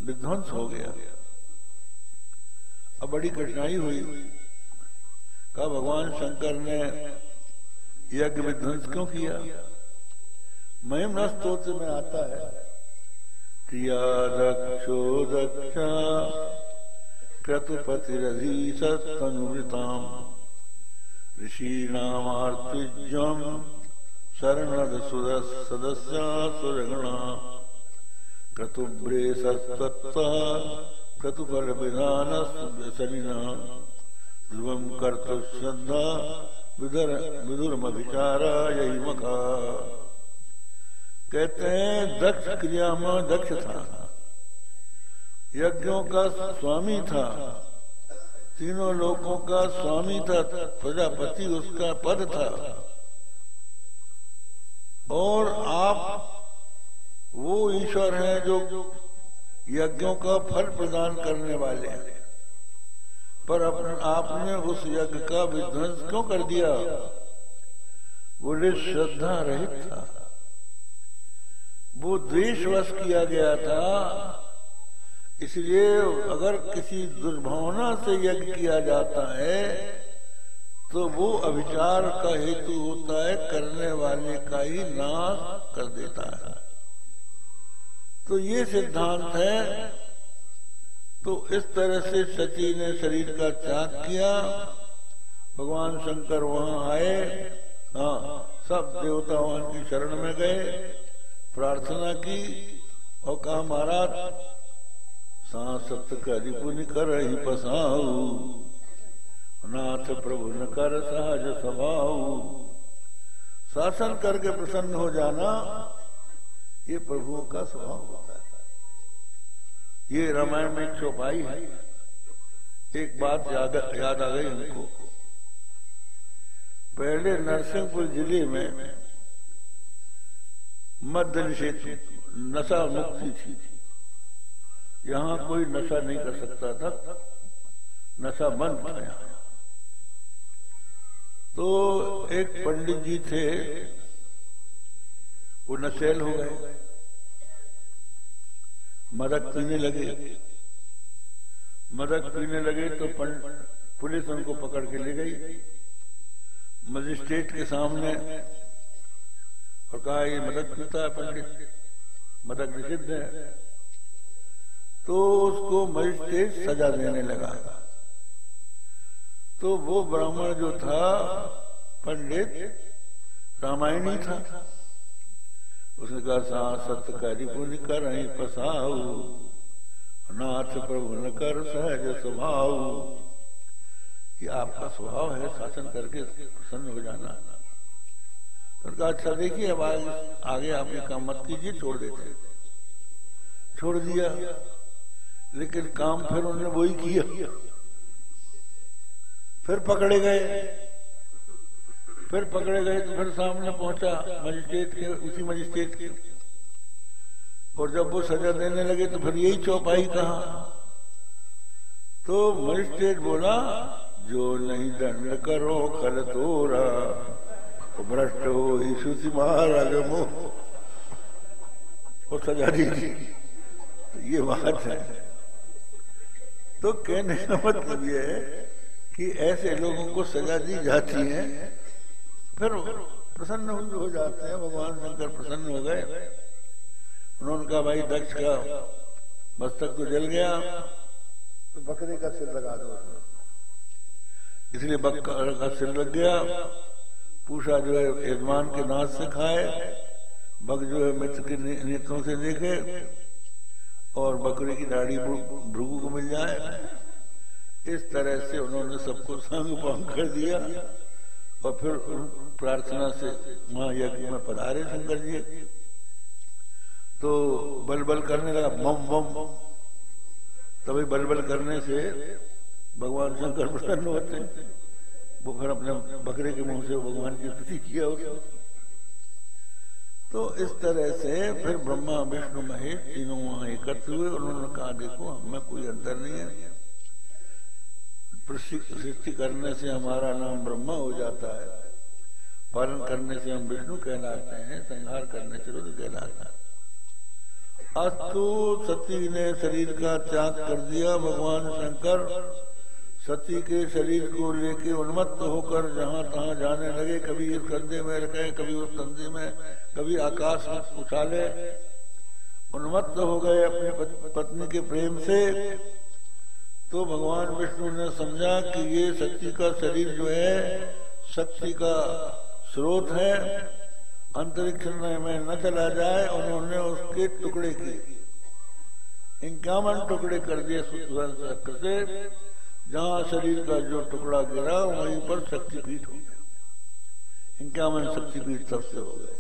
विध्वंस हो गया। अब बड़ी कठिनाई हुई का भगवान शंकर ने यज्ञ विध्वंस क्यों किया? महिम स्त्रोत्र में आता है क्रिया दक्षो दक्षा क्रतुपतिरधीशतनुवृताम ऋषीणामार्तिज्यम शरणद सदस्या सुरगणा क्रतुभ्रे क्रतुफल विधान ध्रुवम कर्तु श्रद्धा विदुर विदुरमभिचारा यही मखा कहते हैं, दक्ष क्रिया में दक्ष था। यज्ञों का स्वामी था। तीनों लोगों का स्वामी था। प्रजापति उसका पद था। और आप वो ईश्वर हैं जो यज्ञों का फल प्रदान करने वाले हैं। पर अपने आपने उस यज्ञ का विध्वंस क्यों कर दिया? बोले, श्रद्धा रहित था। वो द्वेषवश किया गया था। इसलिए अगर किसी दुर्भावना से यज्ञ किया जाता है तो वो अभिचार का हेतु होता है, करने वाले का ही नाश कर देता है। तो ये सिद्धांत है। तो इस तरह से सती ने शरीर का त्याग किया। भगवान शंकर वहाँ आए। हाँ सब देवता वहाँ की शरण में गए। प्रार्थना की और कहा, महाराज सांसत करी पुण्य कर ही पसाऊ। नाथ प्रभु न कर सहज स्वभाव। शासन करके प्रसन्न हो जाना, ये प्रभुओं का स्वभाव होता है। ये रामायण में चौपाई है। एक बात याद आ गई उनको पहले नरसिंहपुर ज़िले में मध्य निषेध, नशा मुक्ति थी। यहाँ कोई नशा नहीं कर सकता था। नशा बंद था यहाँ। तो एक पंडित जी थे, वो नशेल हो गए। मदद पीने लगे। मदद पीने लगे तो पुलिस उनको पकड़ के ले गई। मजिस्ट्रेट के सामने और कहा, ये मदद पीता है पंडित, मदद निषिद्ध है। तो उसको मजिस्ट्रेट सजा देने लगा। तो वो ब्राह्मण जो था, पंडित रामायणी था। उसने कहा, सा सत्य करी पुण्य कर नाथ प्रभु न कर सहज स्वभाव ये आपका स्वभाव है, शासन करके प्रसन्न हो जाना। तो कहा अच्छा देखिए, अब आगे आगे आप काम मत कीजिए, छोड़ देते छोड़ दिया, लेकिन काम फिर उन्होंने वही किया। फिर पकड़े गए। फिर पकड़े गए तो फिर सामने पहुँचा मजिस्ट्रेट के, उसी मजिस्ट्रेट के। और जब वो सजा देने लगे तो फिर यही चौपाई कहा। तो मजिस्ट्रेट बोला, जो नहीं दंड करो खल तोरा भ्रष्ट हो ईशु महारागमो वो सजा दीजिए तो ये बात है। तो कहने का मतलब ये है कि ऐसे लोगों को सजा दी जाती है, फिर प्रसन्न हो जाते हैं, भगवान शंकर प्रसन्न हो गए। उन्होंने कहा, भाई, दक्ष का मस्तक तो जल गया तो बकरे का सिर लगा दो इसलिए बकरे का सिर लग गया। पूछा जो है यजमान के नाच से खाए, बग जो है, मित्र के नेत्रों से देखे, और बकरी की दाढ़ी भृगु को मिल जाए। इस तरह से उन्होंने सबको संग भंग कर दिया और फिर प्रार्थना से महायज्ञ में पधारे शंकर जी। तो बल बल करने लगा, मम मम। तभी बल बल करने से भगवान शंकर प्रसन्न होते। वो फिर अपने बकरे के मुँह से भगवान की स्तुति किया उसको तो इस तरह से फिर ब्रह्मा, विष्णु, महेश तीनों वहाँ एकत्र हुए। उन्होंने कहा, देखो, हमें कोई अंतर नहीं है। सृष्टि करने से हमारा नाम ब्रह्मा हो जाता है। पालन करने से हम विष्णु कहलाते हैं, संहार करने से रुद्र कहलाता है। अस्तु सती ने शरीर का त्याग कर दिया, भगवान शंकर सती के शरीर को लेके उन्मत्त होकर जहाँ तहां जाने लगे, कभी इस कंधे में रखे, कभी उस कंधे में, कभी आकाश उछाले। उन्मत्त हो गए अपने पत्नी के प्रेम से। तो भगवान विष्णु ने समझा कि ये शक्ति का शरीर जो है, शक्ति का स्रोत है। अंतरिक्ष में न चला जाए, उन्होंने उसके टुकड़े किए। इक्यावन टुकड़े कर दिए चक्र से। जहाँ शरीर का जो टुकड़ा गिरा, वहीं पर शक्तिपीठ हो गया। इक्यावन शक्तिपीठ सबसे हो गए।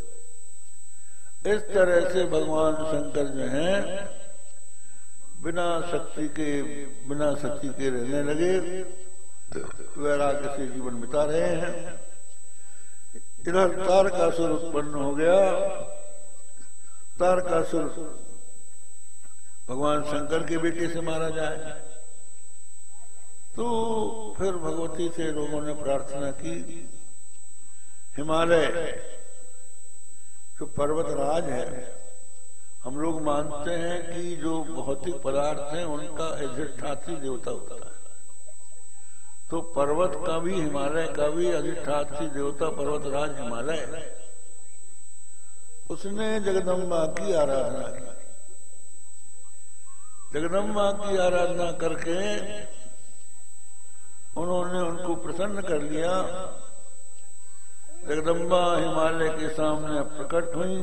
इस तरह से भगवान शंकर जो है बिना शक्ति के, बिना शक्ति के रहने लगे। वैराग्य से जीवन बिता रहे हैं। इधर तार का सुर उत्पन्न हो गया। तार का सुर भगवान शंकर के बेटे से मारा जाए। तो फिर भगवती से लोगों ने प्रार्थना की। हिमालय, जो पर्वत राज है हम लोग मानते हैं कि जो भौतिक पदार्थ है, उनका अधिष्ठात्री देवता होता है। तो पर्वत का भी हिमालय का भी अधिष्ठात्री देवता पर्वत राज हिमालय उसने जगदम्बा की आराधना की। जगदम्बा की आराधना करके उन्होंने उनको प्रसन्न कर लिया। जगदम्बा हिमालय के सामने प्रकट हुई।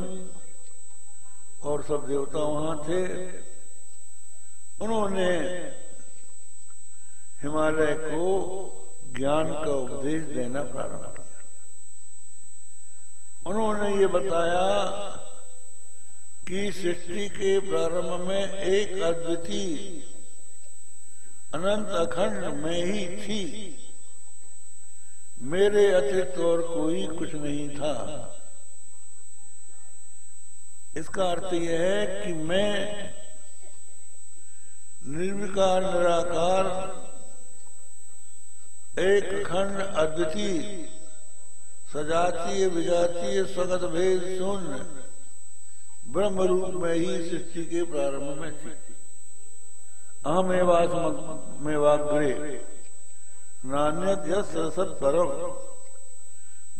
और सब देवता वहाँ थे। उन्होंने हिमालय को ज्ञान का उपदेश देना प्रारंभ किया। उन्होंने ये बताया कि सृष्टि के प्रारंभ में एक अद्वितीय अनंत अखंड में ही थी। मेरे अतिरिक्त और कोई कुछ नहीं था। इसका अर्थ यह है कि मैं निर्विकार, निराकार, एक खंड अद्वितीय, सजातीय, विजातीय स्वगत भेद शून्य, ब्रह्म रूप में ही सृष्टि के प्रारंभ में थी। अहमेवाग्रे नान्य सरसत परम।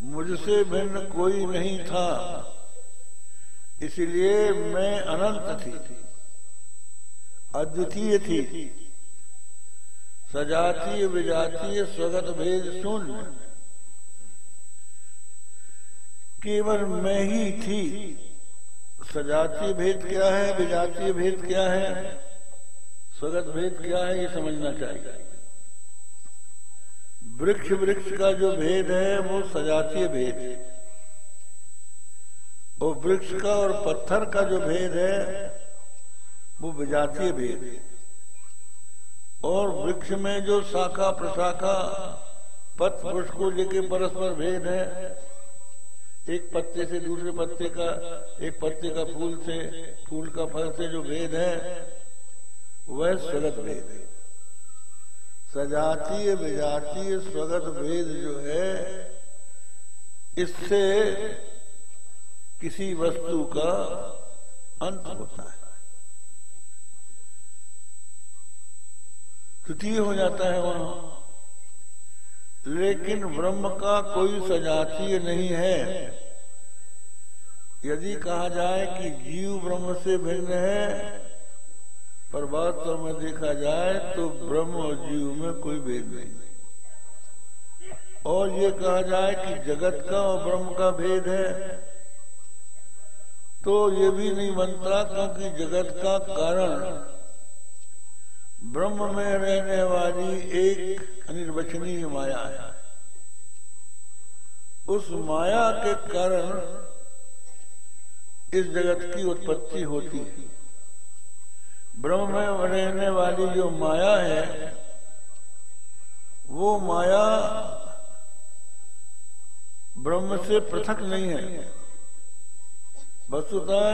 मुझसे भिन्न कोई नहीं था। इसलिए मैं अनंत थी, अद्वितीय थी। सजातीय, विजातीय, स्वगत भेद शून्य। केवल मैं ही थी। सजातीय भेद क्या है, विजातीय भेद क्या है, स्वगत भेद क्या है, ये समझना चाहिए। वृक्ष वृक्ष का जो भेद है, वो सजातीय भेद है। वो वृक्ष का और पत्थर का जो भेद है, वो विजातीय भेद है। और वृक्ष में जो शाखा प्रशाखा पथ पुष्प को लेके परस्पर भेद है, एक पत्ते से दूसरे पत्ते का, एक पत्ते का फूल से, फूल का फल से जो भेद है, वह स्वगत भेद है। सजातीय, विजातीय, स्वगत भेद जो है, इससे किसी वस्तु का अंत होता है। तृतीय हो जाता है वहाँ। लेकिन ब्रह्म का कोई सजातीय नहीं है। यदि कहा जाए कि जीव ब्रह्म से भिन्न है, पर बात तो में देखा जाए तो ब्रह्म और जीव में कोई भेद नहीं। और ये कहा जाए कि जगत का और ब्रह्म का भेद है। तो ये भी नहीं बनता क्योंकि जगत का कारण। ब्रह्म में रहने वाली एक अनिर्वचनीय माया है। उस माया के कारण इस जगत की उत्पत्ति होती है। ब्रह्म में रहने वाली जो माया है, वो माया ब्रह्म से पृथक नहीं है। वस्तुतः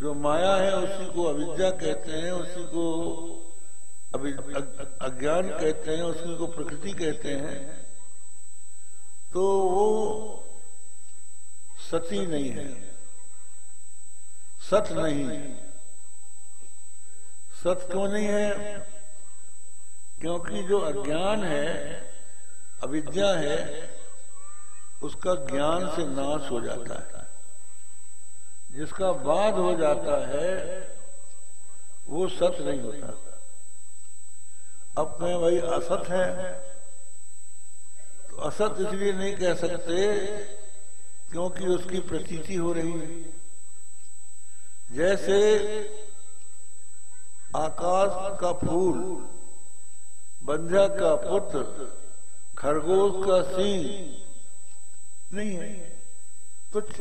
जो माया है, उसी को अविद्या कहते हैं, उसी को अज्ञान कहते हैं, उसी को प्रकृति कहते हैं तो वो सती नहीं है। सत नहीं सत क्यों नहीं है? क्योंकि जो अज्ञान है, अविद्या है, उसका ज्ञान से नाश हो जाता है। जिसका बाद हो जाता है, वो सत नहीं होता। मैं वही असत है। तो असत इसलिए नहीं कह सकते क्योंकि उसकी प्रतीति हो रही है। जैसे आकाश का फूल, बंध्या का पुत्र, खरगोश का सिंह, नहीं है। तुच्छ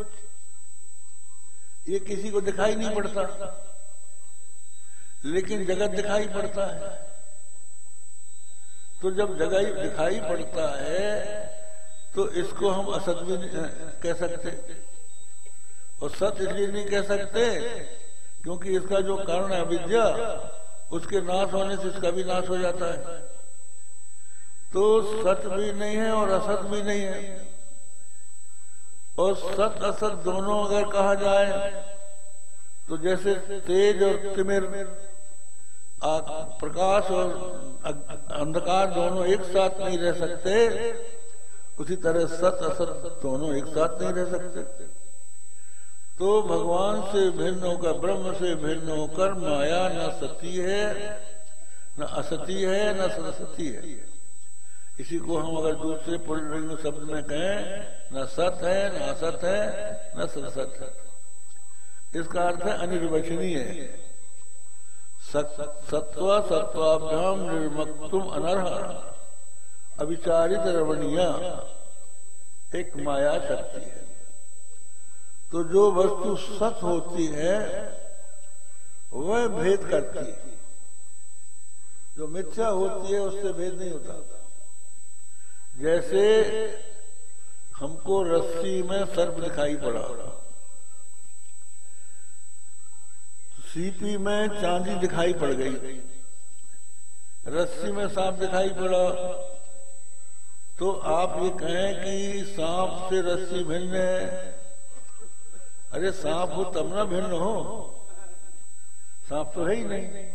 ये किसी को दिखाई नहीं पड़ता। लेकिन जगत दिखाई पड़ता है। तो जब जगह दिखाई पड़ता है तो इसको हम असत भी नहीं कह सकते। और सत इसलिए नहीं कह सकते, क्योंकि इसका जो कारण है अविद्या, उसके नाश होने से इसका भी नाश हो जाता है। तो सत्य भी नहीं है और असत भी नहीं है। और सत असत दोनों अगर कहा जाए तो जैसे तेज और तिमिर प्रकाश और अंधकार दोनों एक साथ नहीं रह सकते, उसी तरह सत असत दोनों एक साथ नहीं रह सकते। तो भगवान से भिन्न होकर, ब्रह्म से भिन्न होकर माया न सती है, न असती है, न सरस्वती है। इसी को हम अगर दूसरे पुलिंग शब्द में कहें, न सत है, न असत है, न सत है। इसका अर्थ है अनिर्वचनीय। सत्व सत्वाभ्याम निर्मक्तुम अनर्ह। अविचारित रमणीय, एक माया शक्ति है। तो जो वस्तु सत होती है, वह भेद करती है। जो मिथ्या होती है, उससे भेद नहीं होता। जैसे हमको रस्सी में सर्प दिखाई पड़ा। सीपी में चांदी दिखाई पड़ गई। रस्सी में सांप दिखाई पड़ा। तो आप ये कहें कि सांप से रस्सी भिन्न है? अरे सांप हो तब ना भिन्न हो। सांप तो है ही नहीं।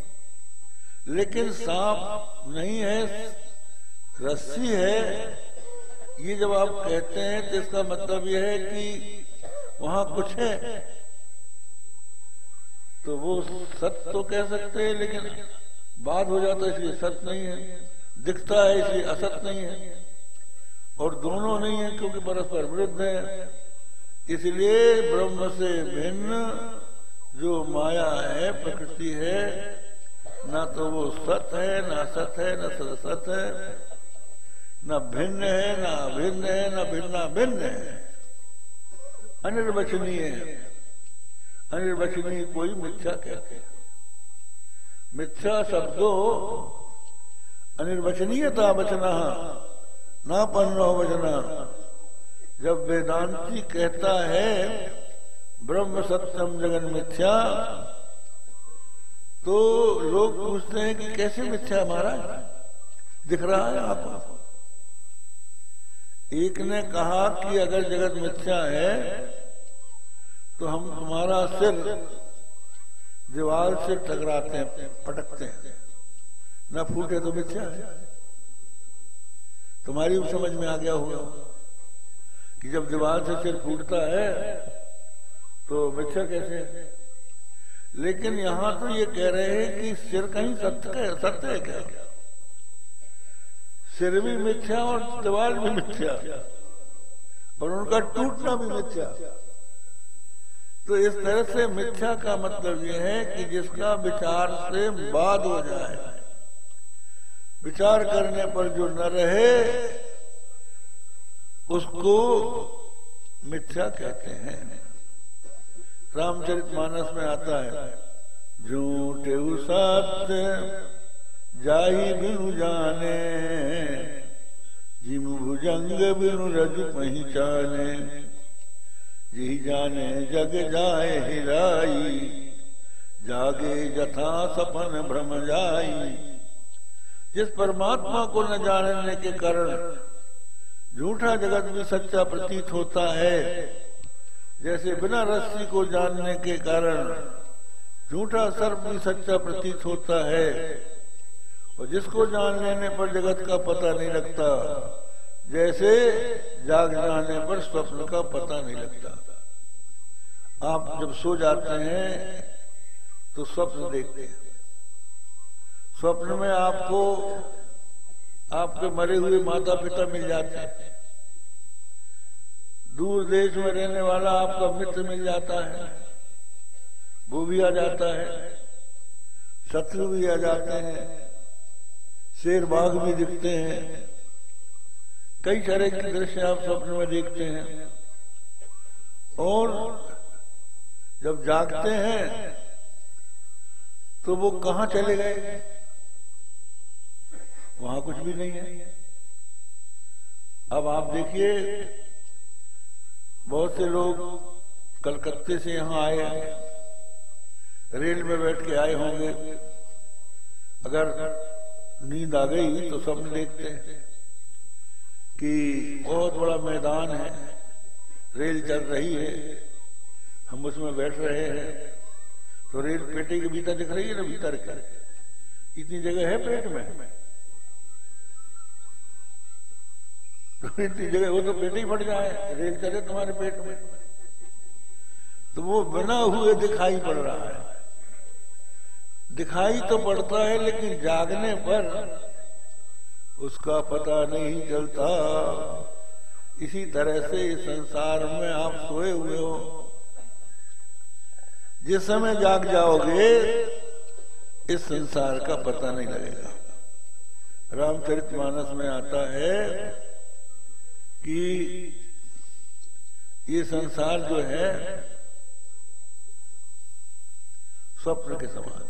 लेकिन सांप नहीं है रस्सी है। ये जब आप कहते हैं तो इसका मतलब यह है कि वहाँ कुछ है। तो वो सत्य तो कह सकते हैं, लेकिन बात हो जाता है इसलिए सत्य नहीं है। दिखता है इसलिए असत नहीं है। और दोनों नहीं है क्योंकि परस्पर विरुद्ध है। इसलिए ब्रह्म से भिन्न जो माया है, प्रकृति है, ना तो वो सत है, ना सत है, ना सत है। न भिन्न है, न अभिन्न है, न भिन्न भिन्न है। अनिर्वचनीय है। अनिर्वचनीय कोई मिथ्या कहते हैं। मिथ्या शब्दो अनिर्वचनीयता वचना ना पन्नो वचना। जब वेदांति कहता है, ब्रह्म सत्यम जगन मिथ्या तो लोग पूछते हैं कि कैसे मिथ्या हमारा दिख रहा है आपको एक ने कहा कि अगर जगत मिथ्या है तो हम तुम्हारा सिर दीवार से टकराते हैं, पटकते हैं। न फूटे तो मिथ्या है। तुम्हारी भी समझ में आ गया होगा कि जब दीवार से सिर फूटता है तो मिथ्या कैसे है? लेकिन यहाँ तो ये कह रहे हैं कि सिर कहीं सत्य सत्य है क्या? सिर भी मिथ्या और दीवार भी मिथ्या। और उनका टूटना भी मिथ्या। तो इस तरह से मिथ्या का मतलब यह है कि जिसका विचार से बाद हो जाए। विचार करने पर जो न रहे, उसको मिथ्या कहते हैं। रामचरित मानस में आता है, झूठे सत्य जाही बिनु जाने जिम भुजंग बिनु रज पहचाने जी जाने जग जाए हिराई जागे जथा सपन भ्रम जाई। जिस परमात्मा को न जानने के कारण झूठा जगत भी सच्चा प्रतीत होता है, जैसे बिना रस्सी को जानने के कारण झूठा सर्प भी सच्चा प्रतीत होता है। और जिसको जान लेने पर जगत का पता नहीं लगता, जैसे जाग जाने पर स्वप्न का पता नहीं लगता। आप जब सो जाते हैं तो स्वप्न देखते हैं। स्वप्न में आपको, आपके मरे हुए माता पिता मिल जाते हैं। दूर देश में रहने वाला आपका मित्र मिल जाता है। वो भी आ जाता है। शत्रु भी आ जाते हैं। शेर बाघ भी दिखते हैं। कई तरह के दृश्य आप स्वप्न में देखते हैं। और जब जागते हैं तो वो कहा चले गए? वहाँ कुछ भी नहीं है। अब आप देखिए, बहुत से लोग कलकत्ते से यहाँ आए रेल में बैठ के आए होंगे। अगर नींद आ गई तो सब देखते हैं कि बहुत बड़ा मैदान है, रेल चल रही है, हम उसमें बैठ रहे हैं। तो रेल पेटे के भीतर दिख रही है ना भीतर का? इतनी जगह है पेट में? तो इतनी जगह, वो तो पेट ही फट जाए, रेल चले तुम्हारे पेट में। तो वो बना हुए दिखाई पड़ रहा है। दिखाई तो पड़ता है, लेकिन जागने पर उसका पता नहीं चलता। इसी तरह से इस संसार में आप सोए हुए हो। जिस समय जाग जाओगे, इस संसार का पता नहीं लगेगा। रामचरित मानस में आता है कि ये संसार जो है, स्वप्न के समान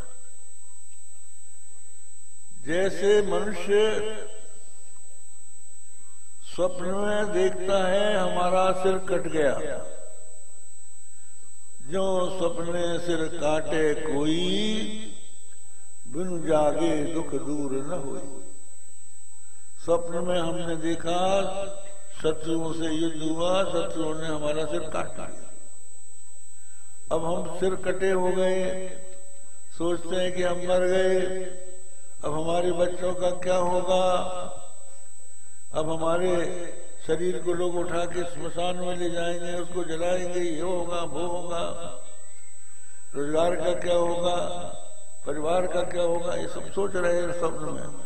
जैसे मनुष्य स्वप्न में देखता है, हमारा सिर कट गया। जो सपने सिर काटे कोई, बिन जागे दुख दूर न हो स्वप्न में हमने देखा, शत्रुओं से युद्ध हुआ, शत्रुओं ने हमारा सिर काट दिया। अब हम सिर कटे हो गए, सोचते हैं कि हम मर गए अब हमारे बच्चों का क्या होगा? अब हमारे शरीर को लोग उठा के स्मशान में ले जाएँगे, उसको जलाएँगे, ये होगा, वो होगा। रोज़गार का क्या होगा? परिवार का क्या होगा? ये सब सोच रहे हैं स्वप्न में।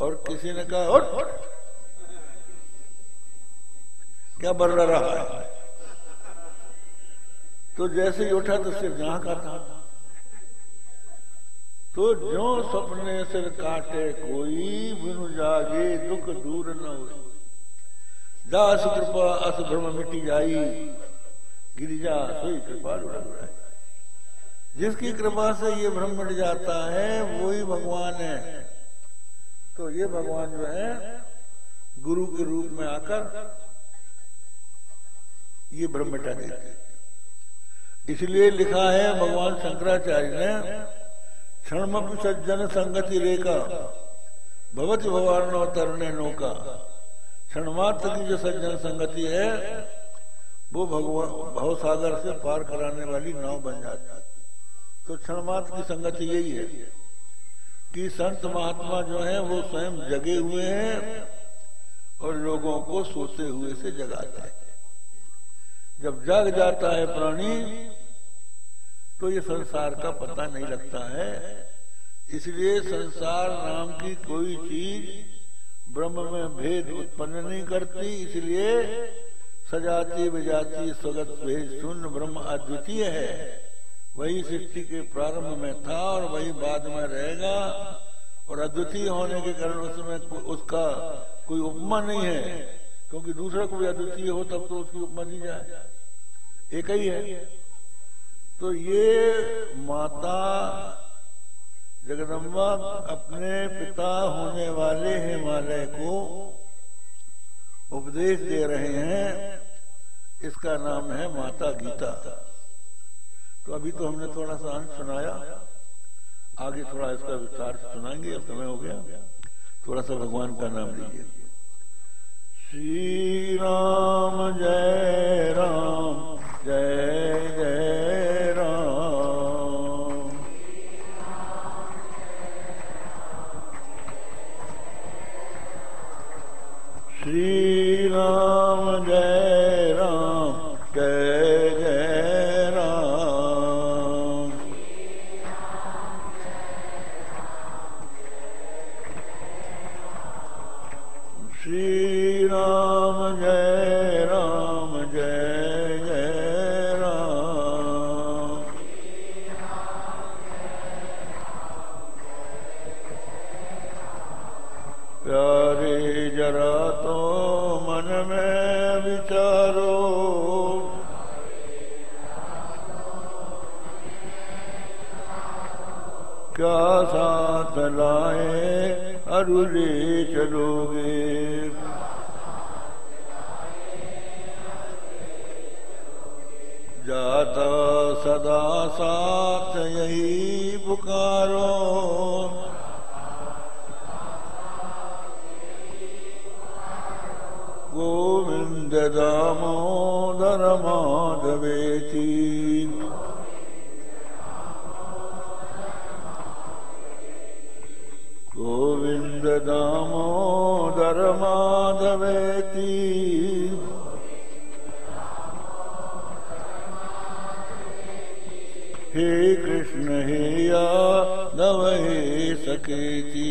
और किसी ने कहा, उठ क्या बर रहा है? तो जैसे ही उठा तो सिर्फ़ जहाँ का था। तो जो सपने सिर काटे कोई, बिनु जागे दुख दूर न हो दास कृपा, अस भ्रम मिटी जाई। गिरिजा, सोई कृपा जिसकी कृपा से ये भ्रम मिट जाता है, वही भगवान है। तो ये भगवान जो है, गुरु के रूप में आकर ये भ्रम मिटा देते इसलिए लिखा है, भगवान शंकराचार्य ने क्षण सज्जन संगति रेखा भगवती भगवान तरणे नौका क्षणमात्र की जो सज्जन संगति है, वो भगवान भव सागर से पार कराने वाली नाव बन जाती है। तो क्षणमात्र की संगति यही है कि संत महात्मा जो है, वो स्वयं जगे हुए हैं और लोगों को सोते हुए से जगाते हैं। जब जग जाता है प्राणी तो ये संसार का पता नहीं लगता है। इसलिए संसार नाम की कोई चीज़ ब्रह्म में भेद उत्पन्न नहीं करती, इसलिए सजाती विजाती स्वगत भेद शून्य ब्रह्म अद्वितीय है। वही सृष्टि के प्रारंभ में था और वही बाद में रहेगा और अद्वितीय होने के कारण उसमें उसका कोई उपमा नहीं है। क्योंकि दूसरा कोई अद्वितीय हो तब तो उसकी उपमा दी जाए। एक ही है। तो ये माता जगदम्बा अपने पिता होने वाले हिमालय को उपदेश दे रहे हैं। इसका नाम है माता गीता। तो अभी तो हमने थोड़ा सा अंश सुनाया। आगे थोड़ा इसका विस्तार सुनाएँगे, अब समय हो गया। थोड़ा सा भगवान का नाम लीजिए। श्री राम, जय राम, जय जय प्यारे जरा तो मन में विचारो। क्या साथ लाए अरुले चलोगे? जाता सदा साथ यही पुकारो। दामोदर माधवेती गोविंद दामोदर माधवेती हे कृष्ण हे यादव हे सकेती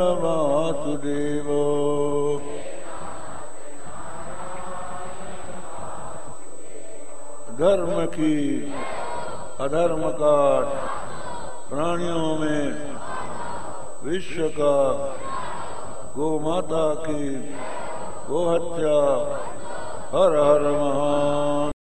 वासुदेव धर्म की, अधर्म का, प्राणियों में, विश्व का गो माता की गो हत्या हर हर महान।